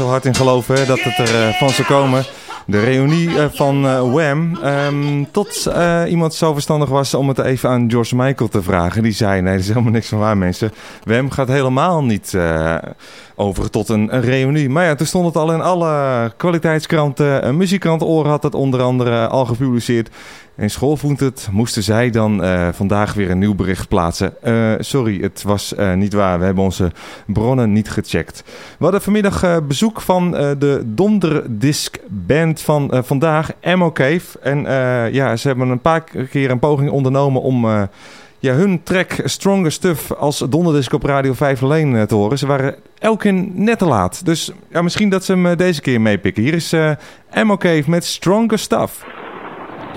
Zo hard in geloven dat het er eh, van zou komen. De reunie eh, van eh, Wham. Ehm, tot iemand zo verstandig was om het even aan George Michael te vragen. Die zei, nee, er is helemaal niks van waar mensen. Wham gaat helemaal niet over tot een, een reunie. Maar ja, toen stond het al in alle kwaliteitskranten. Een muziekkrant had het onder andere al gepubliceerd. En Schoolvoet het moesten zij dan eh, vandaag weer een nieuw bericht plaatsen. Eh, sorry, het was eh, niet waar. We hebben onze bronnen niet gecheckt. We hadden vanmiddag bezoek van de Donderdisc Band van vandaag, Ammo Cave. En ja, ze hebben een paar keer een poging ondernomen om... ja, hun track Stronger Stuff als donderdisc op Radio 5 alleen te horen. Ze waren elke keer net te laat. Dus ja, misschien dat ze hem deze keer meepikken. Hier is eh Ammo Cave met Stronger Stuff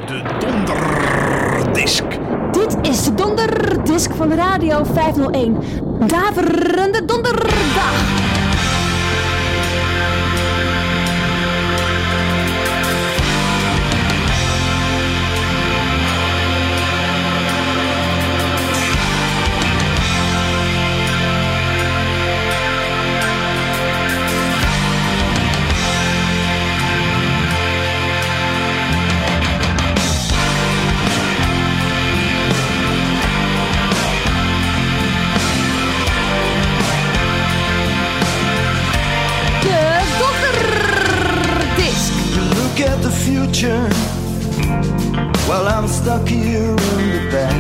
de donderdisk. Dit is de donderdisk van Radio 501. Daverende donderdag. Well, I'm stuck here in the back.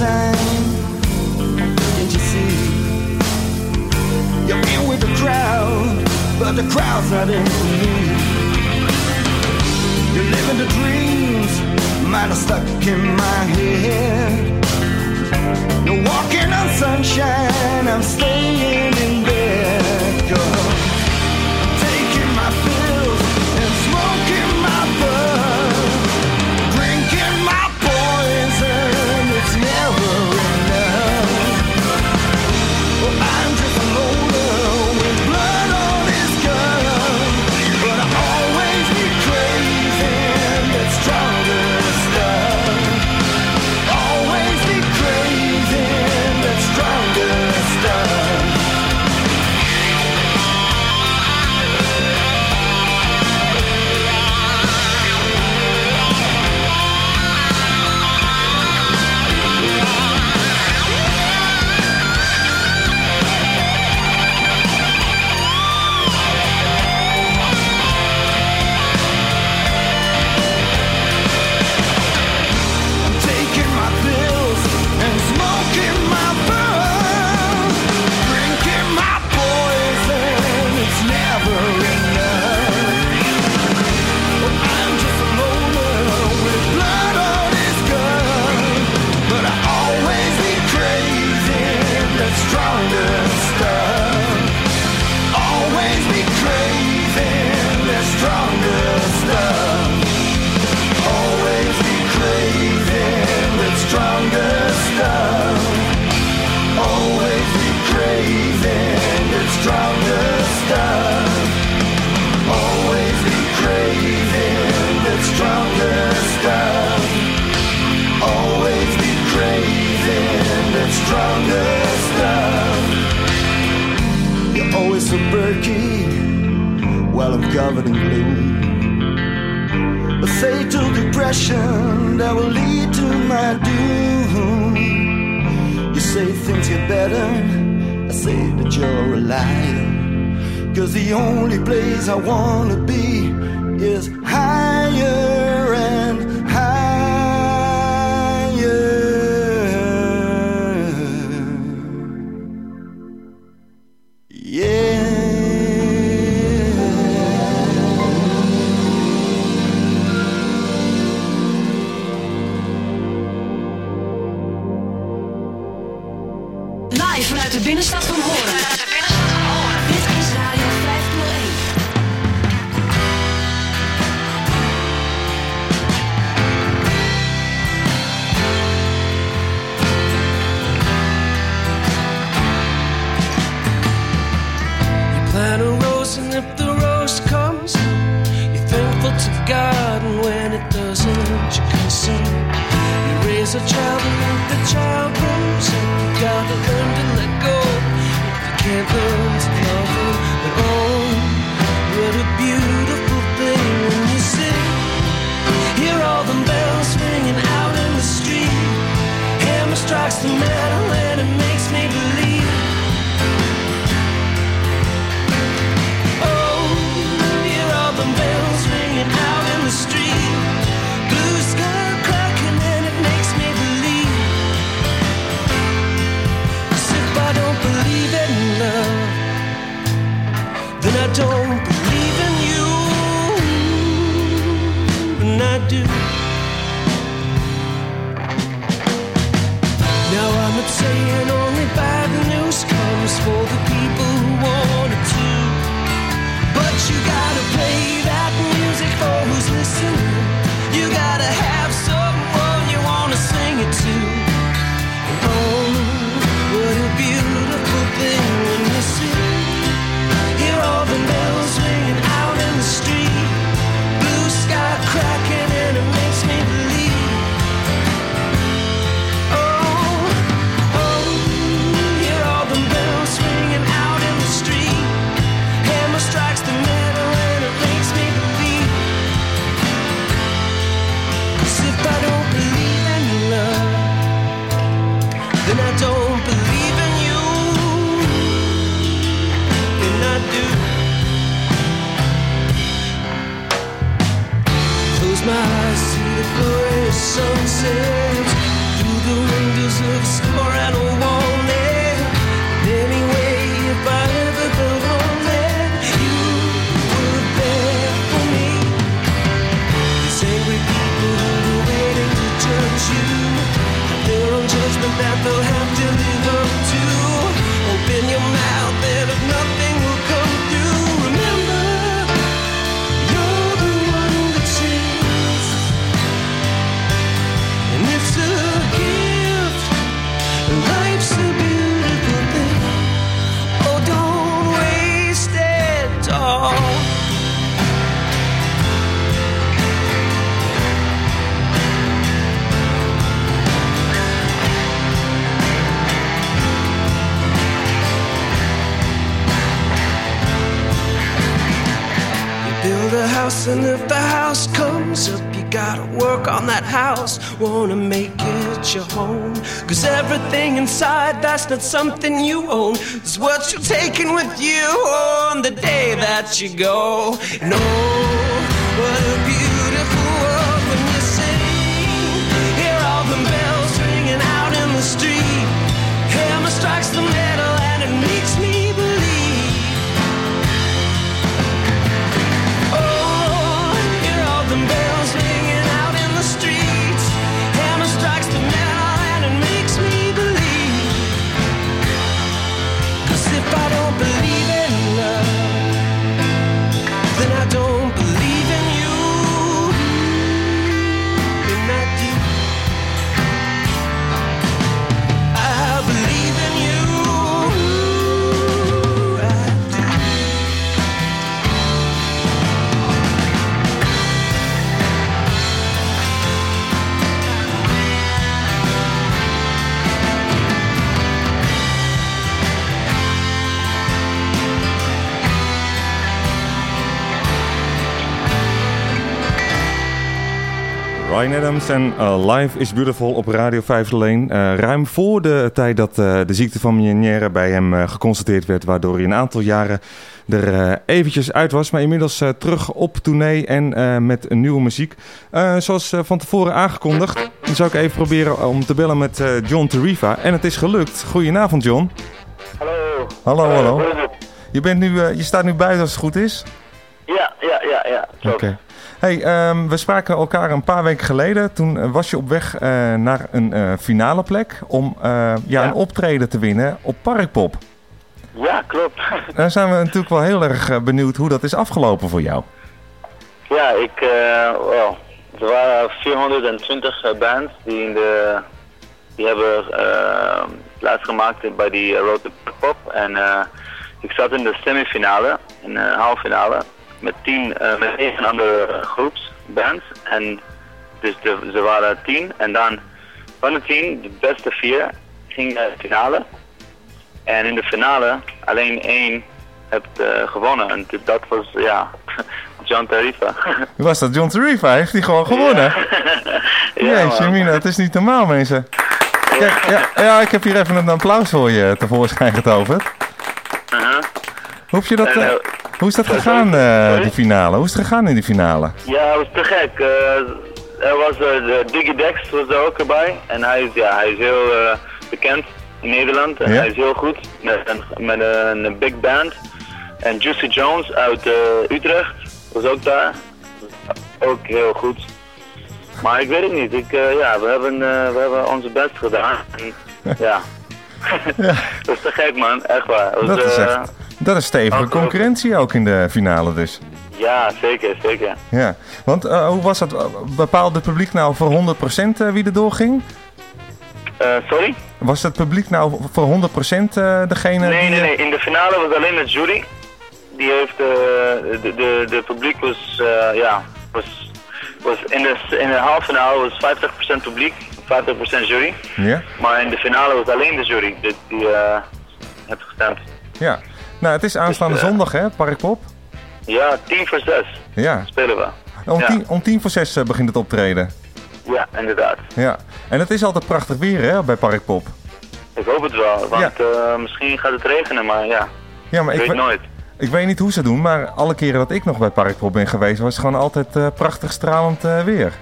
time. Can't you see? You're in with the crowd, but the crowd's not in you. You're living the dreams, mine are stuck in my head. You're walking on sunshine, I'm staying. Angry people who are waiting to judge you their own judgment that they'll have to live up to. Open your mouth and if the house comes up, you gotta work on that house. Wanna make it your home. Cause everything inside, that's not something you own. It's what you're taking with you on the day that you go. And oh, what a beautiful world when you sing. Hear all the bells ringing out in the street. Hammer strikes the metal, Ryan Adams en uh, Life is Beautiful op Radio 5 alleen. Uh, ruim voor de tijd dat uh, de ziekte van Meniere bij hem geconstateerd werd, waardoor hij een aantal jaren er eventjes uit was. Maar inmiddels terug op tournee en met een nieuwe muziek. Zoals van tevoren aangekondigd, zou ik even proberen om te bellen met John Tarifa. En het is gelukt. Goedenavond John. Hallo. Hallo, Eh, hallo. Je, bent nu, je staat nu buiten als het goed is? Ja, ja, ja, ja. Oké. Okay. Hey, um, we spraken elkaar een paar weken geleden. Toen uh, was je op weg uh, naar een uh, finale plek om ja, ja, een optreden te winnen op Parkpop. Ja, klopt. Dan zijn we natuurlijk wel heel erg benieuwd hoe dat is afgelopen voor jou. Ja, ik, well, er waren 420 bands die, in de, die hebben plaatsgemaakt bij die Road to Parkpop. En ik zat in de semifinale, in de halffinale, met tien, eh, met negen andere groepsbands. En dus de, ze waren tien. En dan van de tien, de beste vier, ging naar de finale. En in de finale alleen één hebt eh, gewonnen. En dat was, ja, John Tarifa. Hoe was dat? John Tarifa, heeft hij gewoon gewonnen? Ja. Mina, het is niet normaal, mensen. Kijk, ja, ja, ik heb hier even een applaus voor je tevoorschijn getoverd. Uh-huh. Hoe, heb je dat, eh, hoe is dat gegaan, eh, die finale? Hoe is het gegaan in die finale? Ja, het was te gek. Eh, er was de Diggy Dex was er ook erbij. En hij is, ja, hij is heel bekend in Nederland. En Ja? hij is heel goed met een, met een, big band. En Juicy Jones uit Utrecht was ook daar. Ook heel goed. Maar ik weet het niet. Ik, ja, we hebben, we hebben onze best gedaan. En, ja. dat is te gek man, echt waar. Was, Dat is echt, dat is stevige concurrentie ook in de finale dus. Ja, zeker, zeker. Ja, want eh, hoe was dat? Bepaalde het publiek nou voor 100% eh, wie er doorging? Eh, sorry? Was het publiek nou voor 100% eh, degene Nee, die... nee, nee. In de finale was alleen de jury. Die heeft, de, de, de publiek was, ja, was, was in de, in de halve finale was 50% publiek, 50% jury. Ja? Maar in de finale was alleen de jury die, die heeft gestemd. Ja. Nou, het is aanstaande Dus, eh, zondag hè, Parkpop. Ja, 10 voor 6 Ja. spelen we. Om, tien, om tien voor zes eh, begint het optreden. Ja, inderdaad. Ja. En het is altijd prachtig weer hè, bij Parkpop. Ik hoop het wel, want eh, misschien gaat het regenen, maar ja, Ja, maar ik ik, weet we- nooit. ik weet niet hoe ze doen, maar alle keren dat ik nog bij Parkpop ben geweest, was het gewoon altijd prachtig stralend weer.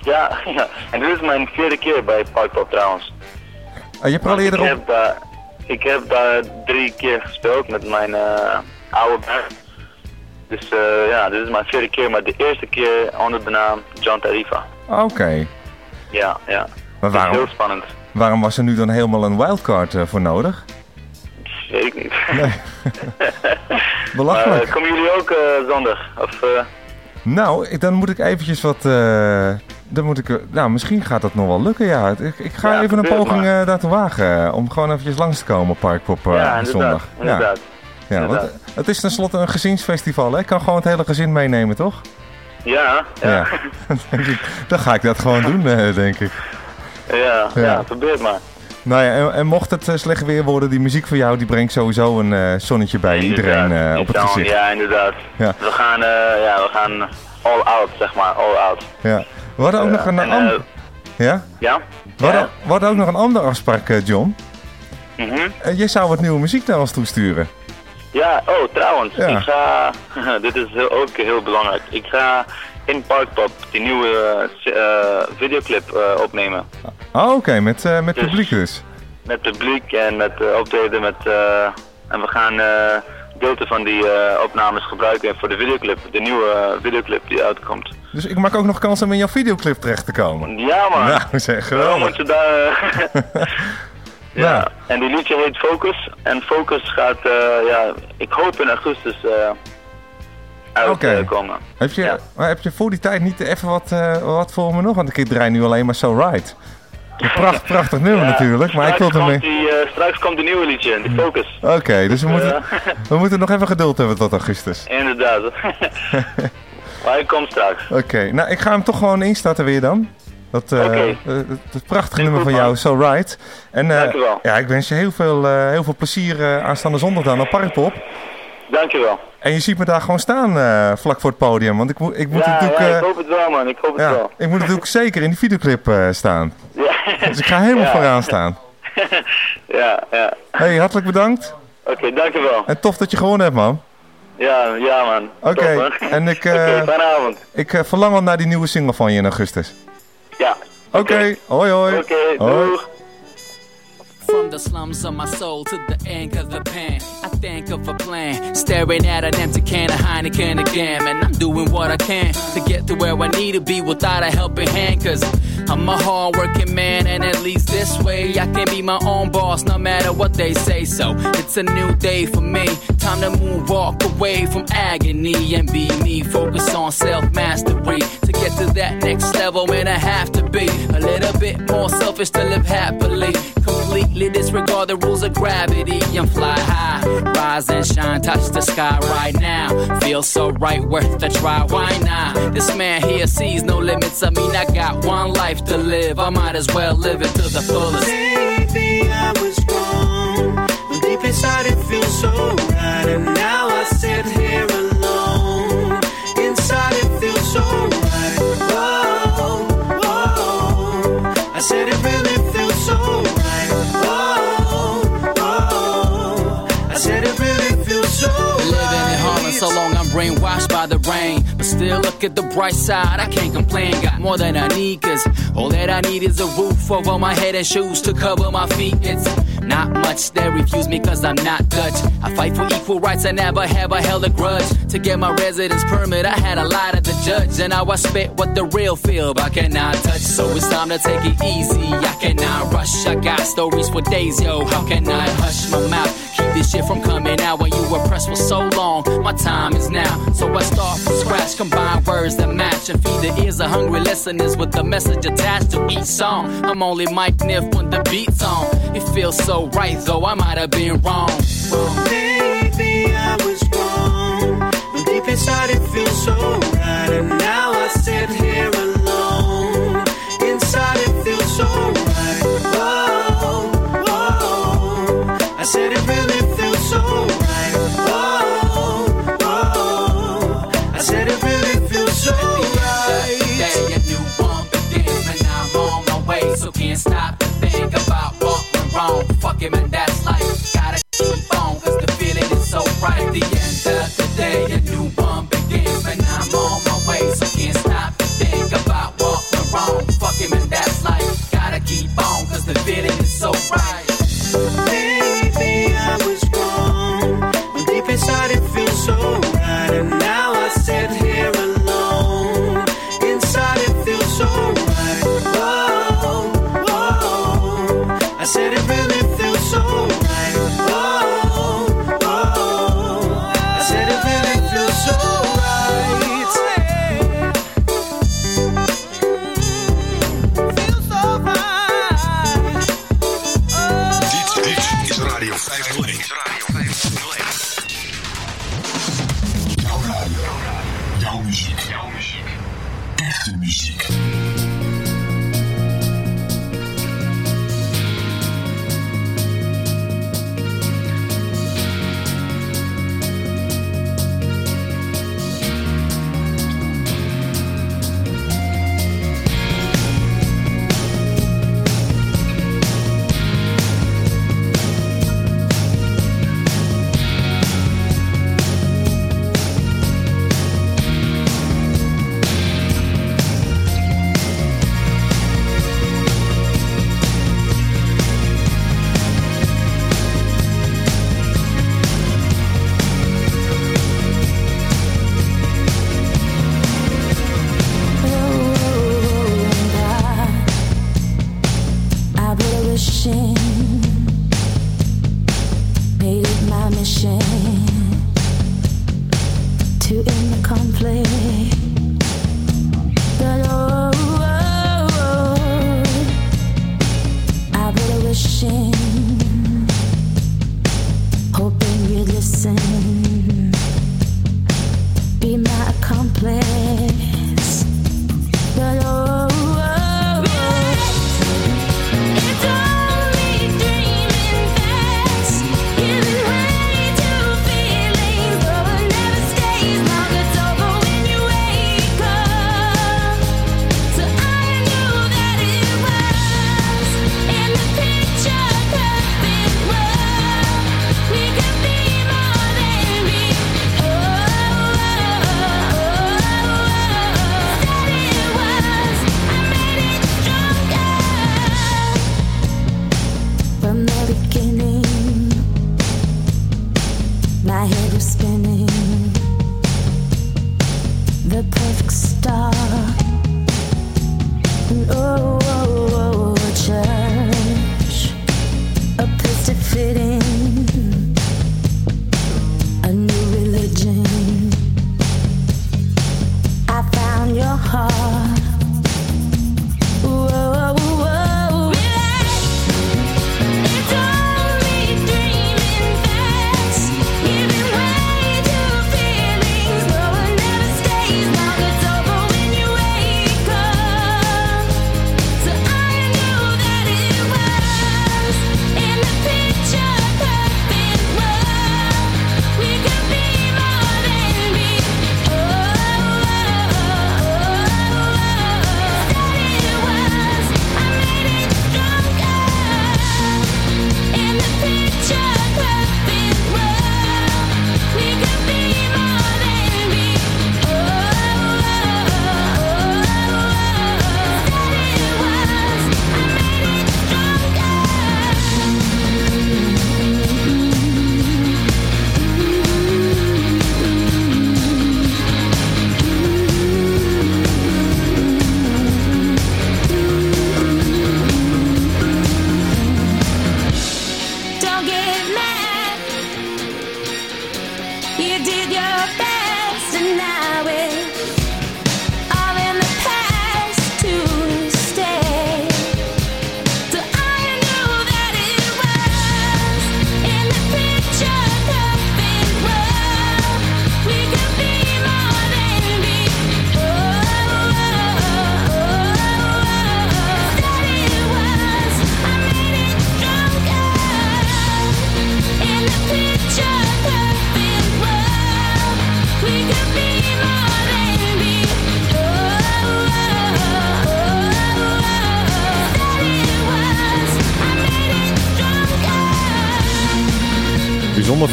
Ja, ja, en dit is mijn vierde keer bij Parkpop trouwens. Eh, je hebt er al Want eerder ik, op... heb daar, ik heb daar drie keer gespeeld met mijn eh, oude band. Dus eh, ja, dit is mijn vierde keer, maar de eerste keer onder de naam John Tarifa. Oké. Ja, ja. Maar waarom, heel spannend. waarom was er nu dan helemaal een wildcard eh, voor nodig? Weet ik niet. Nee. Belachelijk. Komen jullie ook zondag? Of, Nou, dan moet ik eventjes wat... dan moet ik, eh, nou, misschien gaat dat nog wel lukken, ja. Ik, ik ga Ja, even een poging maar. eh, daartoe wagen eh, om gewoon eventjes langs te komen op Parkpop eh, ja, inderdaad. zondag. inderdaad. Ja, ja want het is tenslotte een gezinsfestival, hè? Ik kan gewoon het hele gezin meenemen, toch? Ja, ja. Dan ga ik dat gewoon doen, denk ik. ja, ja, probeer het maar. Nou ja, en, en mocht het slecht weer worden, die muziek van jou, die brengt sowieso een zonnetje bij iedereen op het gezicht. Ja, inderdaad. Ja. We gaan, ja, we gaan all out, zeg maar, all out. Ja. We hadden ook nog een en, ander... eh, Ja? Ja? We hadden, we hadden ook nog een andere afspraak, eh, John. Mhm. Eh, jij zou wat nieuwe muziek naar ons toesturen. Ja, oh trouwens, Ja. ik ga, dit is heel, ook heel belangrijk, ik ga in Parkpop die nieuwe eh, videoclip opnemen. Oh, oké, met, met Dus- publiek dus. Met publiek en met optreden met, en we gaan gedeelte van die opnames gebruiken voor de videoclip, de nieuwe videoclip die uitkomt. Dus ik maak ook nog kans om in jouw videoclip terecht te komen. Ja man, Nou, zeg, we geweldig. moeten daar... eh, ja, Nou. en die liedje heet Focus en Focus gaat, eh, ja, ik hoop in augustus eh uitkomen. Heb je, heb je voor die tijd niet even wat, wat voor me nog? Want ik draai nu alleen maar So Right. Een pracht, prachtig nummer Ja, natuurlijk, maar ik wil ermee... komt die, straks komt een nieuwe liedje, die Focus. Oké, dus we moeten, we moeten nog even geduld hebben tot augustus. Inderdaad. Maar hij komt straks. Oké, nou ik ga hem toch gewoon instarten weer dan. Dat, het prachtige nummer van jou. So Right. En eh, Dankjewel. ja, ik wens je heel veel, heel veel plezier aanstaande zondag dan op Parkpop. Dankjewel. En je ziet me daar gewoon staan vlak voor het podium. Want ik, moet- ik moet Ja, natuurlijk... ja, ik hoop het wel man, ik hoop het ja, wel. ik moet natuurlijk zeker in die videoclip staan. Ja. Dus ik ga helemaal vooraan staan. ja, ja. Hey, hartelijk bedankt. Oké, dankjewel. En tof dat je gewonnen hebt, man. Ja, ja man. Oké, hoor. en ik, eh, Oké, fijne avond. Ik eh, verlang al naar die nieuwe single van je in augustus. Ja. Oké, hoi hoi. Oké, Hoi. doeg. From the slums of my soul to the ink of the pen, I think of a plan. Staring at an empty can of Heineken again. And I'm doing what I can to get to where I need to be without a helping hand. Cause I'm a hard working man, and at least this way I can be my own boss no matter what they say. So it's a new day for me. Time to move, walk away from agony and be me. Focus on self mastery to get to that next level. And I have to be a little bit more selfish to live happily. Complete completely disregard the rules of gravity and fly high. Rise and shine, touch the sky right now. Feel so right, worth the try. Why not? This man here sees no limits. I mean, I got one life to live. I might as well live it to the fullest. Maybe I was wrong, but deep inside it feels so right. And now I sit here brainwashed by the rain. But still look at the bright side, I can't complain. Got more than I need, cause all that I need is a roof over my head and shoes to cover my feet. It's not much they refuse me cause I'm not Dutch. I fight for equal rights, I never have I held a grudge. To get my residence permit, I had a lie to the judge. And now I spit what the real feel, but I cannot touch. So it's time to take it easy. I cannot rush, I got stories for days, yo. How can I hush my mouth? This shit from coming out when you were pressed for so long. My time is now. So I start from scratch, combine words that match and feed the ears of hungry listeners with the message attached to each song. I'm only Mike Niff when the beat's on. It feels so right, though I might have been wrong. Well, Maybe I was wrong, but deep inside it feels so right. Is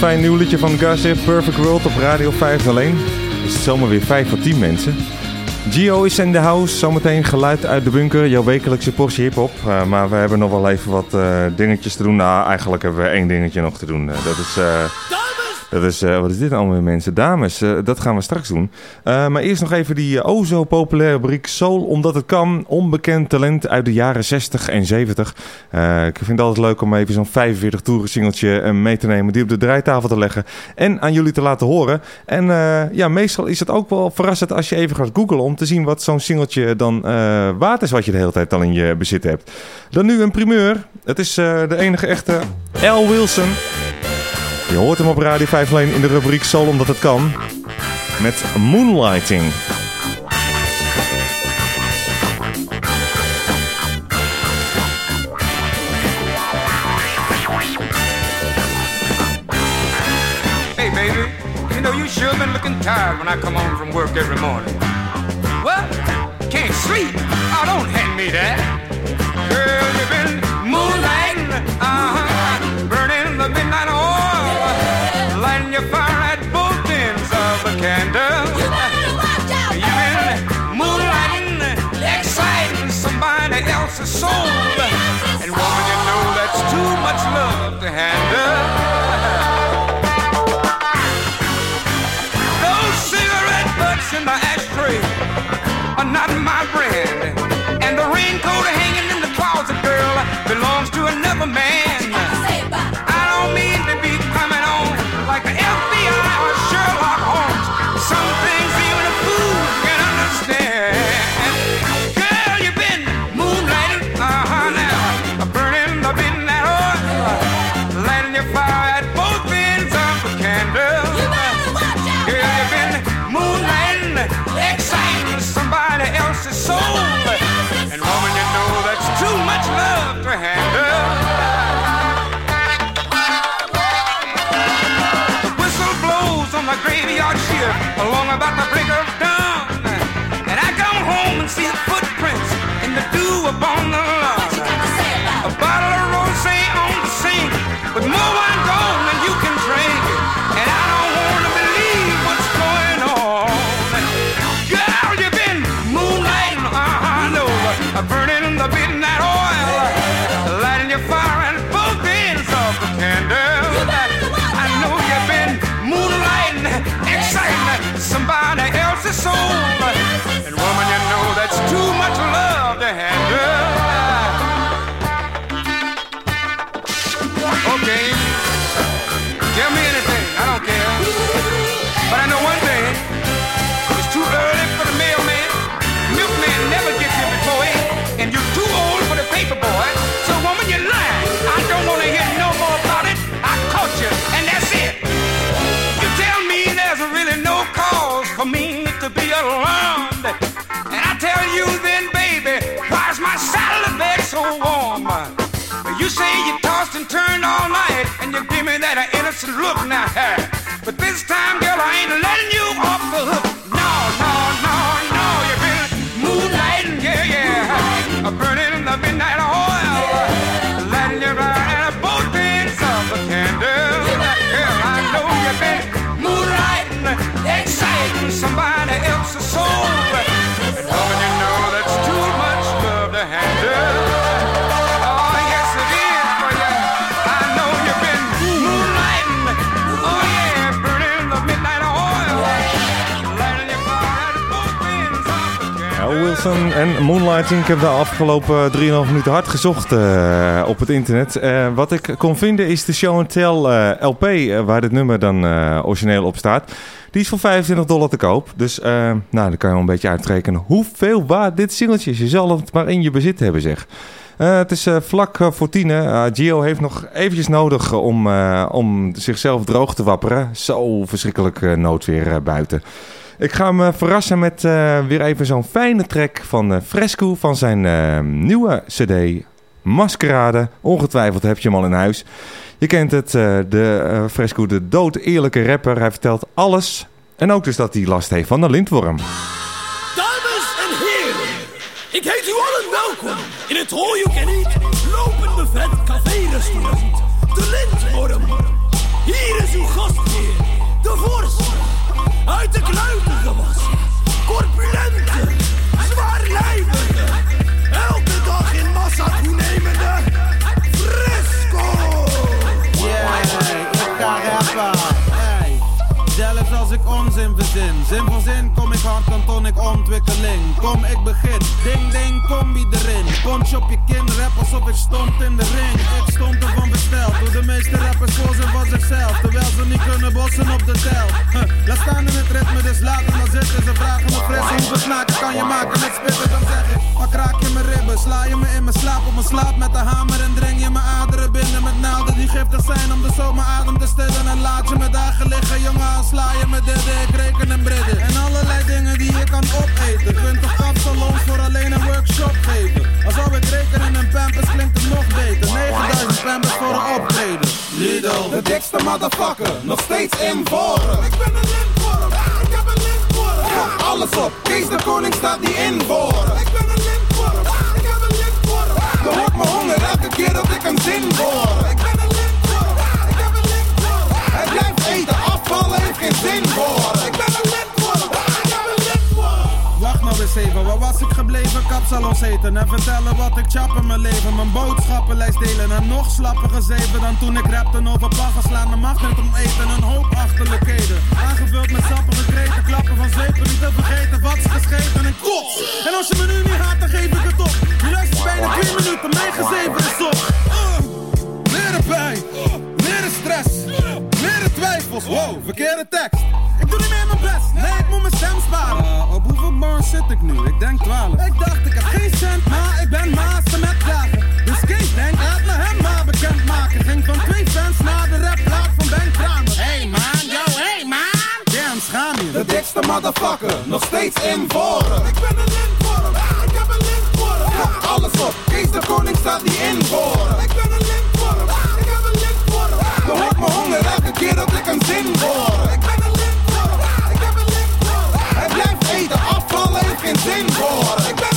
fijn nieuw liedje van Gossip, Perfect World op Radio 501. Is het zomaar weer 5 van 10 mensen. Gio is in de house, zometeen geluid uit de bunker, jouw wekelijkse portie hip-hop. Eh, maar we hebben nog wel even wat eh, dingetjes te doen. Nou, eigenlijk hebben we één dingetje nog te doen. Eh, dat is. Eh, wat is dit allemaal mensen? Dames, eh, dat gaan we straks doen. Eh, maar eerst nog even die o zo populaire rubriek Soul, omdat het kan. Onbekend talent uit de jaren 60 en 70. Eh, ik vind het altijd leuk om even zo'n 45 toeren singeltje mee te nemen, die op de draaitafel te leggen en aan jullie te laten horen. En ja, meestal is het ook wel verrassend als je even gaat googlen om te zien wat zo'n singeltje dan waard is wat je de hele tijd al in je bezit hebt. Dan nu een primeur. Het is de enige echte L. Wilson. Je hoort hem op Radio 5 alleen in de rubriek Soul omdat het kan. Met Moonlighting. Hey, baby, you know you sure been looking tired when I come home from work every morning. What? Can't sleep? Oh, don't hand me that. Else's soul. And woman, you know that's too much love to handle. Those cigarette butts in the ashtray are not my brand. And the raincoat hanging in the closet, girl, belongs to another man. That innocent look now. hey. En Moonlighting. Ik heb de afgelopen 3,5 minuten hard gezocht eh, op het internet. Eh, wat ik kon vinden is de Show Tell eh, LP, waar dit nummer dan origineel op staat. Die is voor 25 dollar te koop. Dus nou, dan kan je wel een beetje uitrekenen hoeveel waard dit singeltje is. Je zal het maar in je bezit hebben, zeg. Het is vlak voor tienen. Uh, Gio heeft nog eventjes nodig om, om zichzelf droog te wapperen. Zo verschrikkelijk noodweer buiten. Ik ga hem eh, verrassen met eh, weer even zo'n fijne track van eh, Fresco van zijn eh, nieuwe cd Maskerade. Ongetwijfeld heb je hem al in huis. Je kent het, de Fresco, de dood eerlijke rapper. Hij vertelt alles. En ook dus dat hij last heeft van de lintworm. Dames en heren, ik heet u allen welkom in het You Can Eat lopende vet café-restaurant, de Lintworm. Hier is uw gastheer, de vorst, uit de kluiten gewassen, corpulente, zwaarlijvige, elke dag in massa toenemende Fresco. Yeah, ik ga rappen. Ik onzin verzin. Zin voor zin kom ik hard, dan ik ontwikkeling. Kom, ik begin. Ding, ding, combi erin. Punch op je kin, rap alsof ik stond in de ring. Ik stond ervan besteld. Door de meeste rappers voorzien van zichzelf. Terwijl ze niet kunnen bossen op de tel. Huh. Laat staan in het ritme, dus laat me maar zitten. Ze vragen me fris, hoeveel snaken kan je maken met spitten? Dan zeg ik, maar kraak je mijn ribben. Sla je me in mijn slaap op mijn slaap met de hamer. En dring je mijn aderen binnen met naalden die giftig zijn om de zomeradem te stillen. En laat je me dagen liggen, jongen, sla je me ik reken en bridden. En allerlei dingen die je kan opeten. 20 kapsalons voor alleen een workshop geven. Als zou ik rekenen in pampers klinkt het nog beter. 9000 pampers voor een optreden. Lidl, de dikste motherfucker, nog steeds in voren. Ik ben een lintworm, ik heb een lintworm. Ja, alles op, Kees de Koning staat niet in voren. Ik ben een lintworm, ik heb een lintworm. Hoort me honger elke keer dat ik een zin hoor. Ik ben een lintworm, ik heb een lintworm. Hij blijft eten, voor. Ik ben een lintworm, ik heb een lintworm. Wacht nou eens even, waar was ik gebleven? Kapsalons eten en vertellen wat ik chap in mijn leven. Mijn boodschappenlijst delen en nog slapper gezeven dan toen ik rapte over paggen slaan. De macht net om eten, een hoop achterlijkheden. Aangevuld met sappige kreten, klappen van zeepen, niet te vergeten wat is gescheten en kots. En als je me nu niet haat, dan geef ik het op. Je luistert bijna twee minuten, mijn gezeven is op. Uh, meer erbij, wow, verkeerde tekst. Ik doe niet meer mijn best, nee, ik moet mijn stem sparen. Eh, op hoeveel bars zit ik nu? Ik denk 12. Ik dacht, ik heb geen cent, maar ik ben master met klagen. Dus Kees denk, laat me hem maar bekend maken. Ging van twee fans naar de rapplaat van Ben Kramer. Hey man, yo, hey man. Damn, schaam je. De dikste motherfucker, nog steeds in voren. Ik ben een lintworm, ik heb een lintworm. Alles op, Kees de Koning staat hier in voren. Ik heb mijn honger elke keer dat ik een zin hoor. Ik ben een lintwoord, ik heb een lintwoord. Hij blijft eten, afvallen heeft geen zin voor. Ik ben